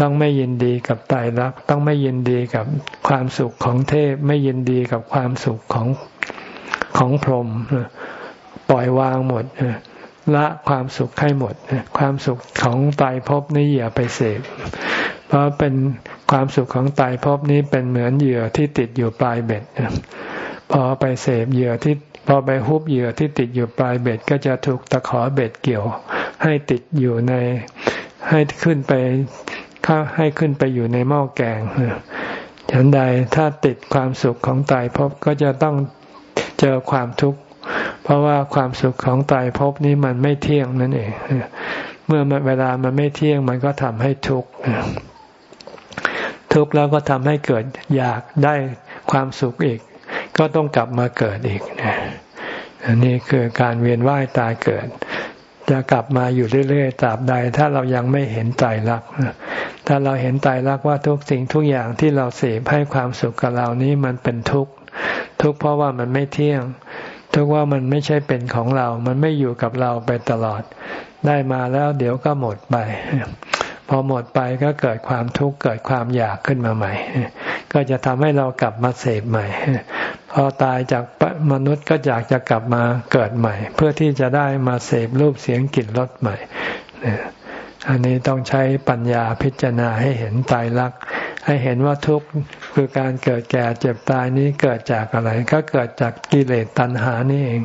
ต้องไม่ยินดีกับตายรักต้องไม่ยินดีกับความสุขของเทพ ไม่ยินดีกับความสุขของของพรหมปล่อยวางหมดละความสุขให้หมดความสุขของตายภพนี้อย่าไปเสพเพราะเป็นความสุขของตายภพนี้เป็นเหมือนเหยื่อที่ติดอยู่ปลายเบ็ดพอไปเสพเหยื่อที่พอไปฮุบเหยื่อที่ติดอยู่ปลายเบ็ดก็จะถูกตะขอเบ็ดเกี่ยว ให้ติดอยู่ในให้ขึ้นไป ข้าให้ขึ้นไปอยู่ในหม้อแกงฉันใดถ้าติดความสุขของตายภพก็จะต้องเจอความทุกข์ เพราะว่าความสุขของตายภพนี้มันไม่เที่ยงนั่นเองเมื่อเวลามันไม่เที่ยงมันก็ทำให้ทุกข์ทุกข์แล้วก็ทำให้เกิดอยากได้ความสุขอีก ก็ต้องกลับมาเกิดอีกนะอันนี้คือการเวียนว่ายตายเกิด จะกลับมาอยู่เรื่อยๆตราบใด ถ้าเรายังไม่เห็นใจรักถ้าเราเห็นใจรักว่าทุกสิ่งทุกอย่างที่เราเสพให้ความสุขกับเรานี้มันเป็นทุกข์ทุกข์เพราะว่ามันไม่เที่ยง ทุกว่ามันไม่ใช่เป็นของเรา มันไม่อยู่กับเราไปตลอด ได้มาแล้วเดี๋ยวก็หมดไป พอหมดไปก็เกิดความทุกข์เกิดความอยากขึ้นมาใหม่ ก็จะทำให้เรากลับมาเสพใหม่ พอตายจากมนุษย์ก็อยากจะกลับมาเกิดใหม่ เพื่อที่จะได้มาเสพรูปเสียงกลิ่นรสใหม่ อันนี้ต้องใช้ปัญญาพิจารณาให้เห็นตายรัก ให้เห็นว่าทุกข์คือการเกิดแก่เจ็บตายนี้เกิดจากอะไร ก็เกิดจากกิเลสตัณหานี่เอง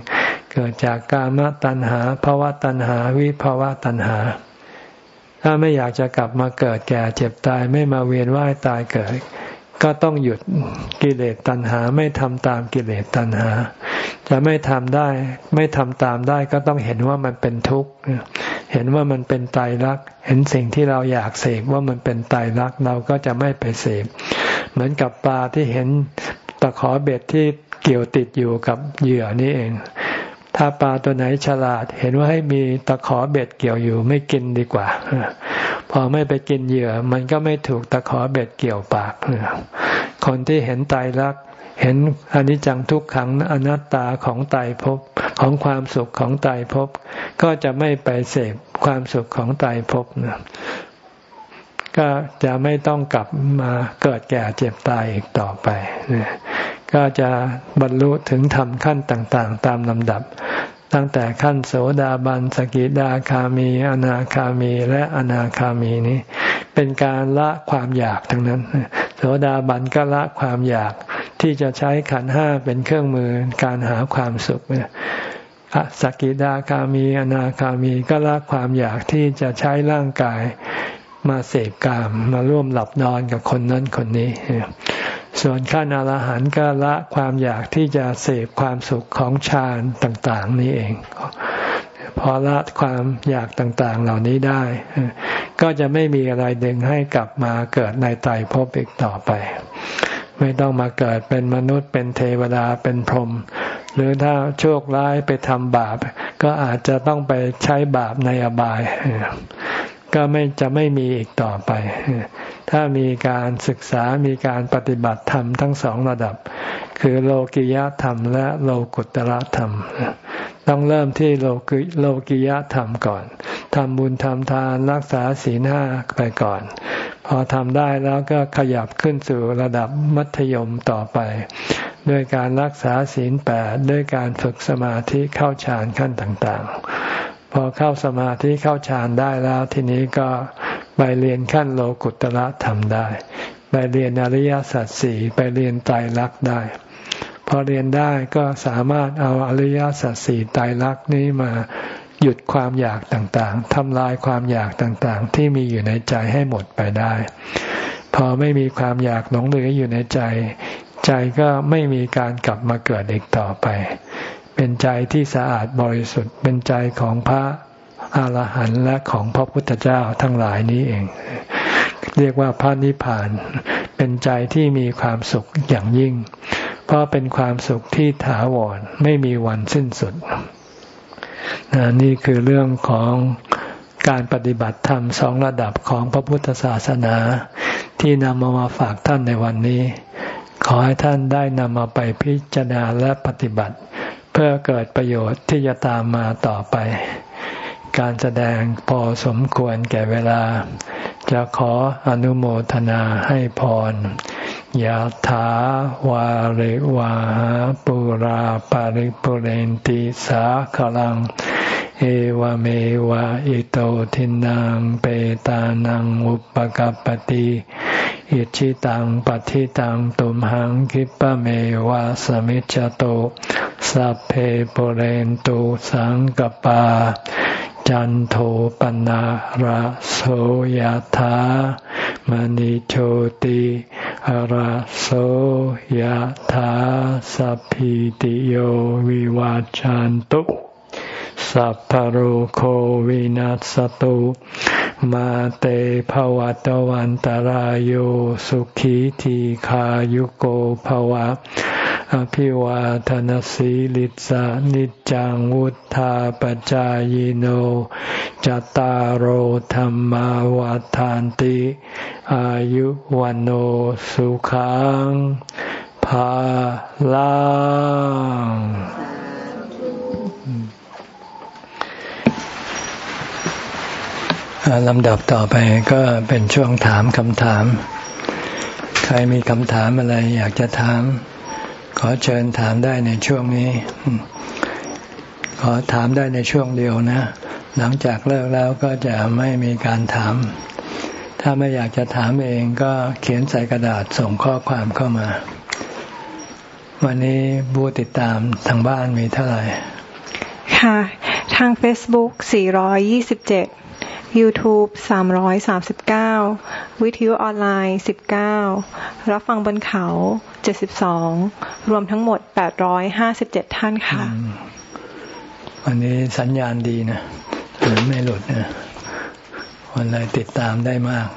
เกิดจากกามตัณหาภาวะตัณหา วิภาวะตัณหา ถ้าไม่อยากจะกลับมาเกิดแก่เจ็บตายไม่มาเวียนว่ายตายเกิด ก็ต้องหยุดกิเลสตัณหา ไม่ทำตามกิเลสตัณหา จะไม่ทำได้ ไม่ทำตามได้ก็ต้องเห็นว่ามันเป็นทุกข์เห็นว่ามันเป็นตายรัก เห็นสิ่งที่เราอยากเสพว่ามันเป็นตายรักเราก็จะไม่ไปเสพเหมือนกับปลาที่เห็นตะขอเบ็ดที่เกี่ยวติดอยู่กับเหยื่อนี่เอง ถ้าปลาตัวไหนฉลาด เห็นว่าให้มีตะขอเบ็ดเกี่ยวอยู่ไม่กินดีกว่า พอไม่ไปกินเหยื่อ มันก็ไม่ถูกตะขอเบ็ดเกี่ยวปากคนที่เห็นตายรัก เห็นอนิจจังทุกขังอนัตตาของตายภพของความสุขของตายภพก็จะไม่ไปเสพความสุขของตายภพนะก็จะไม่ต้องกลับมาเกิดแก่เจ็บตายอีกต่อไป ก็จะบรรลุถึงธรรมขั้นต่างๆ ตามลำดับ ตั้งแต่ขั้นโสดาบันสกิดาคามี อนาคามีและอนาคามีนี้ เป็นการละความอยากทั้งนั้น โสดาบันก็ละความอยากที่จะใช้ขันห้าเป็นเครื่องมือการหาความสุขสกิดาคามีอนาคามีก็ละความอยากที่จะใช้ร่างกายมาเสพกามมาร่วมหลับนอนกับคนนั้นคนนี้ ส่วนขั้นอรหันต์ก็ละความอยากที่จะเสพความสุขของฌานต่าง ๆ นี้เอง พอละความอยากต่าง ๆ เหล่านี้ได้ ก็จะไม่มีอะไรดึงให้กลับมาเกิดในไตรภพอีกต่อไป ไม่ต้องมาเกิดเป็นมนุษย์เป็นเทวดาเป็นพรหมหรือถ้าโชคร้ายไปทำบาป ก็อาจจะต้องไปใช้บาปในอบาย ก็ไม่จะไม่มีอีกต่อไป ถ้ามีการศึกษามีการปฏิบัติธรรมทั้งสองระดับ คือโลกิยธรรมและโลกุตระธรรม ต้องเริ่มที่โลกิโลกิยธรรมก่อนทำบุญทำทานรักษาศีลห้าไปก่อน พอทำได้แล้วก็ขยับขึ้นสู่ระดับมัธยมต่อไป ด้วยการรักษาศีลแปดด้วยการฝึกสมาธิเข้าฌานขั้นต่างๆ พอเข้าสมาธิเข้าฌานได้แล้ว ทีนี้ก็ไปเรียนขั้นโลกุตละทำได้ ไปเรียนอริยสัจสี่ไปเรียนไตรลักษณ์ได้ พอเรียนได้ก็สามารถเอาอริยสัจสี่ไตรลักษณ์นี้มาหยุดความอยากต่างๆทำลายความอยากต่างๆ ที่มีอยู่ในใจให้หมดไปได้ พอไม่มีความอยากหลงเหลืออยู่ในใจ ใจก็ไม่มีการกลับมาเกิดอีกต่อไป เป็นใจที่สะอาดบริสุทธิ์ เป็นใจของพระอาหารหันต์และของพระพุทธเจ้าทั้งหลายนี้เอง เรียกว่าพระนิพพาน เป็นใจที่มีความสุขอย่างยิ่ง เพราะเป็นความสุขที่ถาวรไม่มีวันสิ้นสุดนนี่คือเรื่องของการปฏิบัติธรรมสองระดับของพระพุทธศาสนา ที่นำมามาฝากท่านในวันนี้ ขอให้ท่านได้นำมาไปพิจารณาและปฏิบัติ เพื่อเกิดประโยชน์ที่จะตามมาต่อไป การแสดงพอสมควรแก่เวลา จะขออนุโมทนาให้พรยะถาวาริวาปุราปาริปุเรนติสาขลัง เอวเมวะอิโตทินังเปตานังอุปกัปติอิชิตังปฏิตังตุมหังคิปะเมวะสมิจจโตสัพเพปเรนตุสังกปา จันโทปนะระโสยธามณิโชติระโสยธาสัพพิติโยวิวาจันตุ สัพพโรโควินัสตุ มาเตภวัตวันตารโยสุขีทีขายุโกภวะ อภิวาทนสีลิสานิจังวุธาปจายโน จตารโหธรรมวาทานติ อายุวันโอสุขังภาลัง ลำดับต่อไปก็เป็นช่วงถามคำถาม ใครมีคำถามอะไรอยากจะถาม ขอเชิญถามได้ในช่วงนี้ ขอถามได้ในช่วงเดียวนะ หลังจากเลิกแล้วก็จะไม่มีการถาม ถ้าไม่อยากจะถามเองก็เขียนใส่กระดาษส่งข้อความเข้ามา วันนี้บูติดตามทางบ้านมีเท่าไหร่ ค่ะ ทาง Facebook 427 YouTube 339 วิทยุออนไลน์ 19 รับฟังบนเขา 72 รวมทั้งหมด 857 ท่านค่ะ วันนี้สัญญาณดีนะหรือไม่หลุดนะวันเลยติดตามได้มาก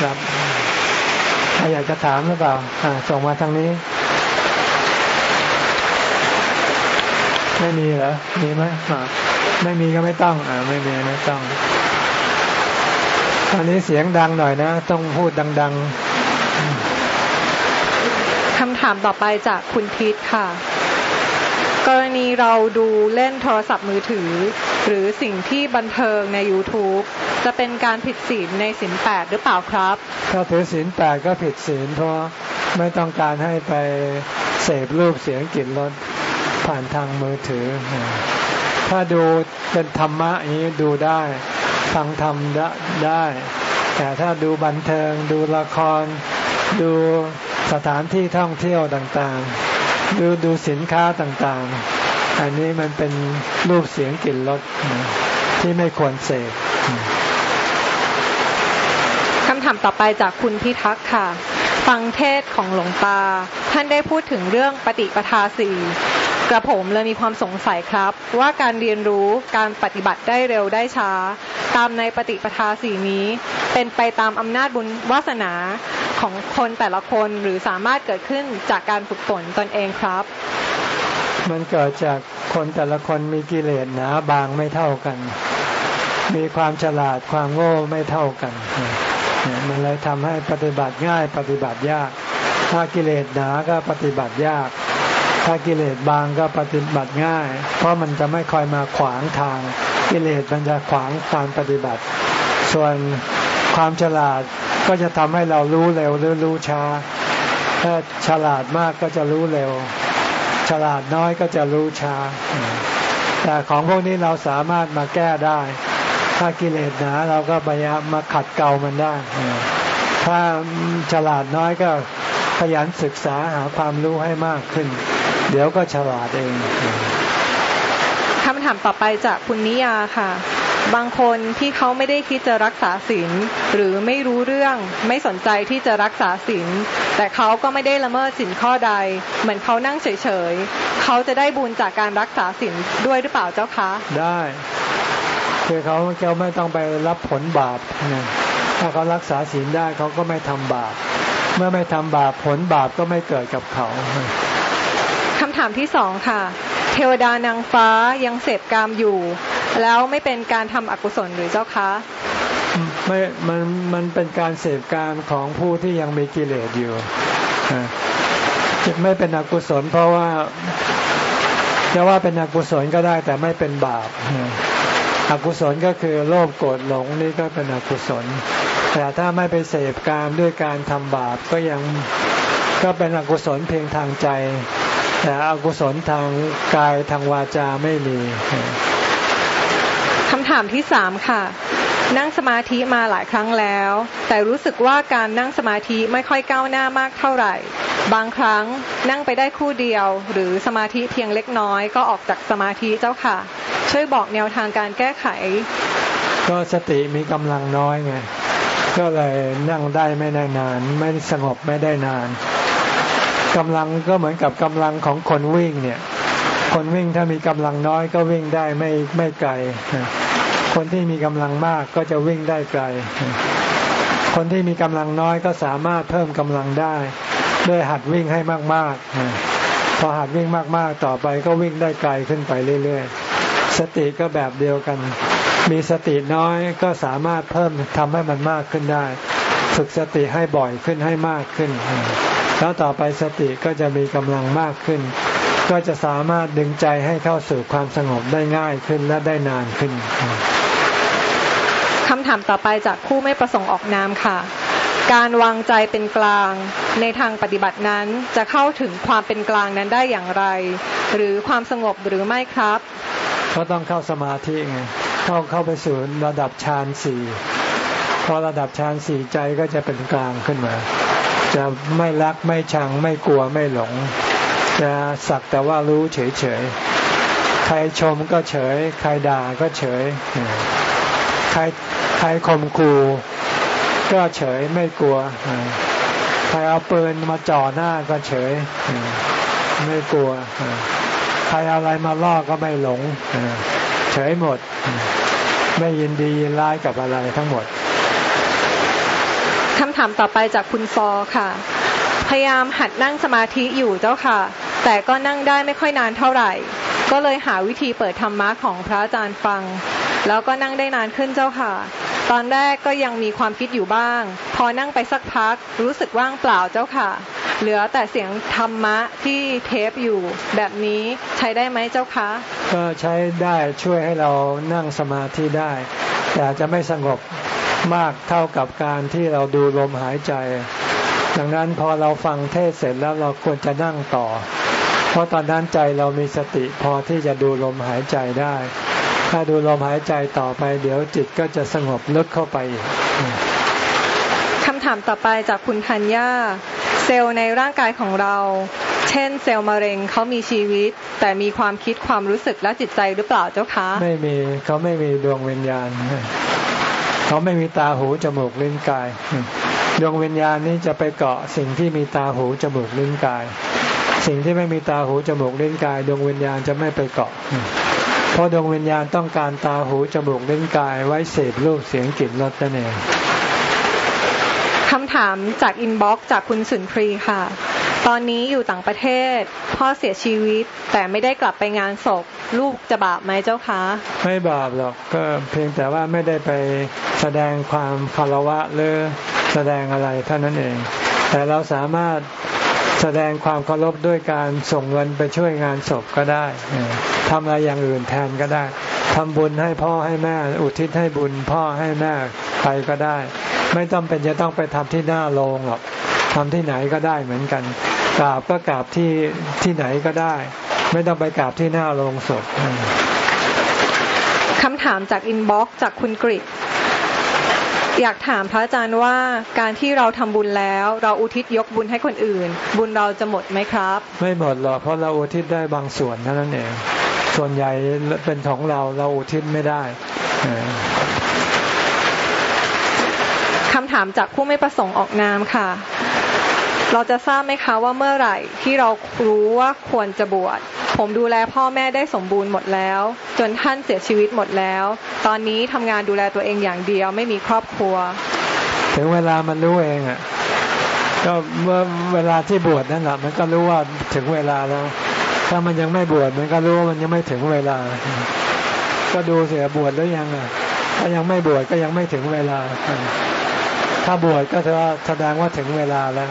ครับ ใครอยากจะถามหรือเปล่า ส่งมาทางนี้ ไม่มีเหรอ มีไหมไม่มีก็ไม่ต้อง อ่า ไม่มีไม่ต้อง ตอนนี้เสียงดังหน่อยนะ ต้องพูดดัง ๆคำถามต่อไปจากคุณทิศค่ะ กรณีเราดูเล่นโทรศัพท์มือถือ หรือสิ่งที่บันเทิงใน YouTube จะเป็นการผิดศีลในศีลแปดหรือเปล่าครับ ถ้าถือศีลแปดก็ผิดศีลเพราะไม่ต้องการให้ไปเสพรูปเสียงกลิ่นรส ผ่านทางมือถือ ถ้าดูเป็นธรรมะอย่างนี้ดูได้ฟังธรรมได้ แต่ถ้าดูบันเทิง ดูละคร ดูสถานที่ท่องเที่ยวต่างๆ ดูดูสินค้าต่างๆ อันนี้มันเป็นรูปเสียงกลิ่นรสที่ไม่ควรเสพคำถามต่อไปจากคุณพิทักษ์ค่ะ ฟังเทศของหลวงตา ท่านได้พูดถึงเรื่องปฏิปทาสี่ กระผมเลยมีความสงสัยครับ ว่าการเรียนรู้การปฏิบัติได้เร็วได้ช้า ตามในปฏิปทาสี่นี้ เป็นไปตามอำนาจบุญวาสนาของคนแต่ละคนหรือสามารถเกิดขึ้นจากการฝึกฝนตนเองครับ มันเกิดจากคนแต่ละคนมีกิเลสหนาบางไม่เท่ากัน มีความฉลาดความโง่ไม่เท่ากันมันเลยทำให้ปฏิบัติง่ายปฏิบัติยาก ถ้ากิเลสหนาก็ปฏิบัติยาก ถ้ากิเลสบางก็ปฏิบัติง่าย เพราะมันจะไม่คอยมาขวางทาง กิเลสมันจะขวางการปฏิบัติ ส่วนความฉลาดก็จะทำให้เรารู้เร็วหรือรู้ช้า ถ้าฉลาดมากก็จะรู้เร็ว ฉลาดน้อยก็จะรู้ช้า แต่ของพวกนี้เราสามารถมาแก้ได้ ถ้ากิเลสหนาเราก็พยายามมาขัดเกลามันได้ ถ้าฉลาดน้อยก็ขยันศึกษาหาความรู้ให้มากขึ้น เดี๋ยวก็ฉลาดเองคำถามต่อไปจากคุณนิยาค่ะ บางคนที่เขาไม่ได้คิดจะรักษาศีลหรือไม่รู้เรื่องไม่สนใจที่จะรักษาศีลแต่เขาก็ไม่ได้ละเมิดศีลข้อใด เหมือนเขานั่งเฉยๆเขาจะได้บุญจากการรักษาศีลด้วยหรือเปล่าเจ้าคะได้คือเขาเขาไม่ต้องไปรับผลบาปนะถ้าเขารักษาศีลได้เขาก็ไม่ทำบาปเมื่อไม่ทำบาปผลบาปก็ไม่เกิดกับเขาคำถามที่สองค่ะ เทวดานางฟ้ายังเสพกามอยู่ แล้วไม่เป็นการทำอกุศลหรือเจ้าคะไม่มันมันเป็นการเสพกามของผู้ที่ยังมีกิเลสอยู่จะไม่เป็นอกุศล เพราะว่าจะว่าเป็นอกุศลก็ได้แต่ไม่เป็นบาปอกุศลก็คือโลภโกรธหลงนี่ก็เป็นอกุศล แต่ถ้าไม่ไปเสพกามด้วยการทำบาปก็ยังก็เป็นอกุศลเพียงทางใจ แต่อกุศลทางกายทางวาจาไม่มีคำถามที่สามค่ะ นั่งสมาธิมาหลายครั้งแล้ว แต่รู้สึกว่าการนั่งสมาธิไม่ค่อยก้าวหน้ามากเท่าไหร่ บางครั้งนั่งไปได้คู่เดียว หรือสมาธิเพียงเล็กน้อยก็ออกจากสมาธิเจ้าค่ะ ช่วยบอกแนวทางการแก้ไข ก็สติมีกำลังน้อยไงก็เลยนั่งได้ไม่ได้นาน ไม่สงบไม่ได้นาน กำลังก็เหมือนกับกำลังของคนวิ่งเนี่ย คนวิ่งถ้ามีกำลังน้อยก็วิ่งได้ไม่ไม่ไกล คนที่มีกำลังมากก็จะวิ่งได้ไกล คนที่มีกำลังน้อยก็สามารถเพิ่มกำลังได้ด้วยหัดวิ่งให้มากๆ พอหัดวิ่งมากๆ ต่อไปก็วิ่งได้ไกลขึ้นไปเรื่อยๆ สติก็แบบเดียวกัน มีสติน้อยก็สามารถเพิ่มทำให้มันมากขึ้นได้ ฝึกสติให้บ่อยขึ้นให้มากขึ้น แล้วต่อไปสติก็จะมีกำลังมากขึ้น ก็จะสามารถดึงใจให้เข้าสู่ความสงบได้ง่ายขึ้นและได้นานขึ้นคำถามต่อไปจากผู้ไม่ประสงค์ออกนามค่ะ การวางใจเป็นกลาง ในทางปฏิบัตินั้นจะเข้าถึงความเป็นกลางนั้นได้อย่างไร หรือความสงบหรือไม่ครับ ก็ต้องเข้าสมาธิไงเข้าเข้าไปสู่ระดับฌานสี่พอระดับฌานสี่ใจก็จะเป็นกลางขึ้นมา จะไม่รักไม่ชังไม่กลัวไม่หลง จะสักแต่ว่ารู้เฉยเฉยใครชมก็เฉย ใครด่าก็เฉย ใครใครข่มขู่ก็เฉยไม่กลัว ใครเอาปืนมาจ่อหน้าก็เฉย ไม่กลัว ใครเอาอะไรมาล่อก็ไม่หลง เฉยหมด ไม่ยินดียินร้ายกับอะไรทั้งหมดามต่อไปจากคุณฟอค่ะ พยายามหัดนั่งสมาธิอยู่เจ้าค่ะ แต่ก็นั่งได้ไม่ค่อยนานเท่าไหร่ ก็เลยหาวิธีเปิดธรรมะของพระอาจารย์ฟัง แล้วก็นั่งได้นานขึ้นเจ้าค่ะ ตอนแรกก็ยังมีความคิดอยู่บ้าง พอนั่งไปสักพักรู้สึกว่างเปล่าเจ้าค่ะ เหลือแต่เสียงธรรมะที่เทปอยู่ แบบนี้ใช้ได้ไหมเจ้าคะก็ใช้ได้ช่วยให้เรานั่งสมาธิได้ แต่จะไม่สงบ มากเท่ากับการที่เราดูลมหายใจ ดังนั้นพอเราฟังเทศเสร็จแล้วเราควรจะนั่งต่อ เพราะตอนนั้นใจเรามีสติพอที่จะดูลมหายใจได้ ถ้าดูลมหายใจต่อไป เดี๋ยวจิตก็จะสงบลึกเข้าไปอีกคำถามต่อไปจากคุณธัญญาเซลล์ในร่างกายของเรา เช่น เซลล์มะเร็งเขามีชีวิต แต่มีความคิดความรู้สึกและจิตใจหรือเปล่าเจ้าคะ ไม่มีเขาไม่มีดวงวิญญาณ เขาไม่มีตาหูจมูกลิ้นกาย ดวงวิญญาณนี้จะไปเกาะสิ่งที่มีตาหูจมูกลิ้นกาย สิ่งที่ไม่มีตาหูจมูกลิ้นกาย ดวงวิญญาณจะไม่ไปเกาะ เพราะดวงวิญญาณต้องการตาหูจมูกลิ้นกาย ไว้เสพรูปเสียงกลิ่นรสนั่นเองคำถามจาก inbox จากคุณสุนทรีค่ะ ตอนนี้อยู่ต่างประเทศ พ่อเสียชีวิตแต่ไม่ได้กลับไปงานศพ ลูกจะบาปไหมเจ้าคะ ไม่บาปหรอกก็เพียงแต่ว่าไม่ได้ไปแสดงความคารวะหรือแสดงอะไรเท่านั้นเอง แต่เราสามารถแสดงความเคารพด้วยการส่งเงินไปช่วยงานศพก็ได้ทำอะไรอย่างอื่นแทนก็ได้ทำบุญให้พ่อให้แม่ อุทิศให้บุญพ่อให้แม่ไปก็ได้ ไม่ต้องเป็นจะต้องไปทำที่หน้าโรงหรอก ทำที่ไหนก็ได้เหมือนกันกราบก็กราบที่ที่ไหนก็ได้ ไม่ต้องไปกราบที่หน้าโรงศพคำถามจาก inbox จากคุณกริอยากถามพระอาจารย์ว่าการที่เราทำบุญแล้ว เราอุทิศยกบุญให้คนอื่น บุญเราจะหมดไหมครับ ไม่หมดหรอกเพราะเราอุทิศได้บางส่วนเท่านั้นเอง ส่วนใหญ่เป็นของเราเราอุทิศไม่ได้คำถามจากผู้ไม่ประสงค์ออกนามค่ะ เราจะทราบไหมคะว่าเมื่อไหร่ที่เรารู้ว่าควรจะบวช ผมดูแลพ่อแม่ได้สมบูรณ์หมดแล้ว จนท่านเสียชีวิตหมดแล้ว ตอนนี้ทำงานดูแลตัวเองอย่างเดียวไม่มีครอบครัว ถึงเวลามันรู้เองอะก็เมื่อเวลาที่บวชนั่นแหละมันก็รู้ว่าถึงเวลาแล้ว ถ้ามันยังไม่บวชมันก็รู้ว่ามันยังไม่ถึงเวลา ก็ดูเสียบวชแล้วยังอะถ้ายังไม่บวชก็ยังไม่ถึงเวลา ถ้าบวชก็จะแสดงว่าถึงเวลาแล้ว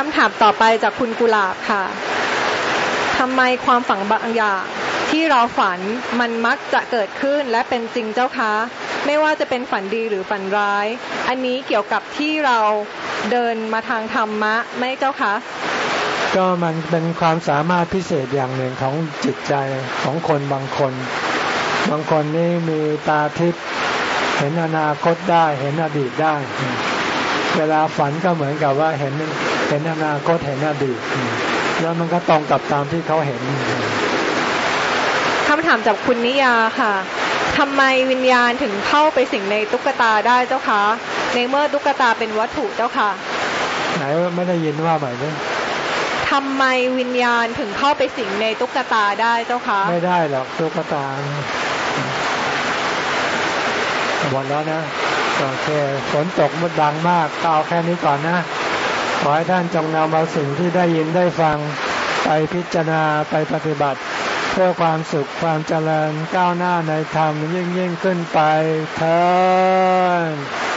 คำถามต่อไปจากคุณกุหลาบค่ะทำไมความฝันบางอย่างที่เราฝันมันมักจะเกิดขึ้นและเป็นจริงเจ้าคะ ไม่ว่าจะเป็นฝันดีหรือฝันร้าย อันนี้เกี่ยวกับที่เราเดินมาทางธรรมะไหมเจ้าคะ ก็มันเป็นความสามารถพิเศษอย่างหนึ่งของจิตใจของคนบางคน บางคนนี่มีตาทิพย์เห็นอนาคตได้เห็นอดีตได้ เวลาฝันก็เหมือนกับว่าเห็น เห็นอนาคตเห็นอดีตแล้วมันก็ตรงกับตามที่เขาเห็นคำถามจากคุณนิยาค่ะทำไมวิญญาณถึงเข้าไปสิงในตุ๊กตาได้เจ้าคะ ในเมื่อตุ๊กตาเป็นวัตถุเจ้าค่ะ ไหนไม่ได้ยินว่าหมายถึงทำไมวิญญาณถึงเข้าไปสิงในตุ๊กตาได้เจ้าคะ ไม่ได้หรอกตุ๊กตาหมดแล้วนะโอเคฝนตกมันดังมากเอาแค่นี้ก่อนนะ ขอให้ท่านจงนำเอาสิ่งที่ได้ยินได้ฟังไปพิจารณาไปปฏิบัติ เพื่อความสุขความเจริญก้าวหน้าในธรรมยิ่งยิ่งขึ้นไปเถิด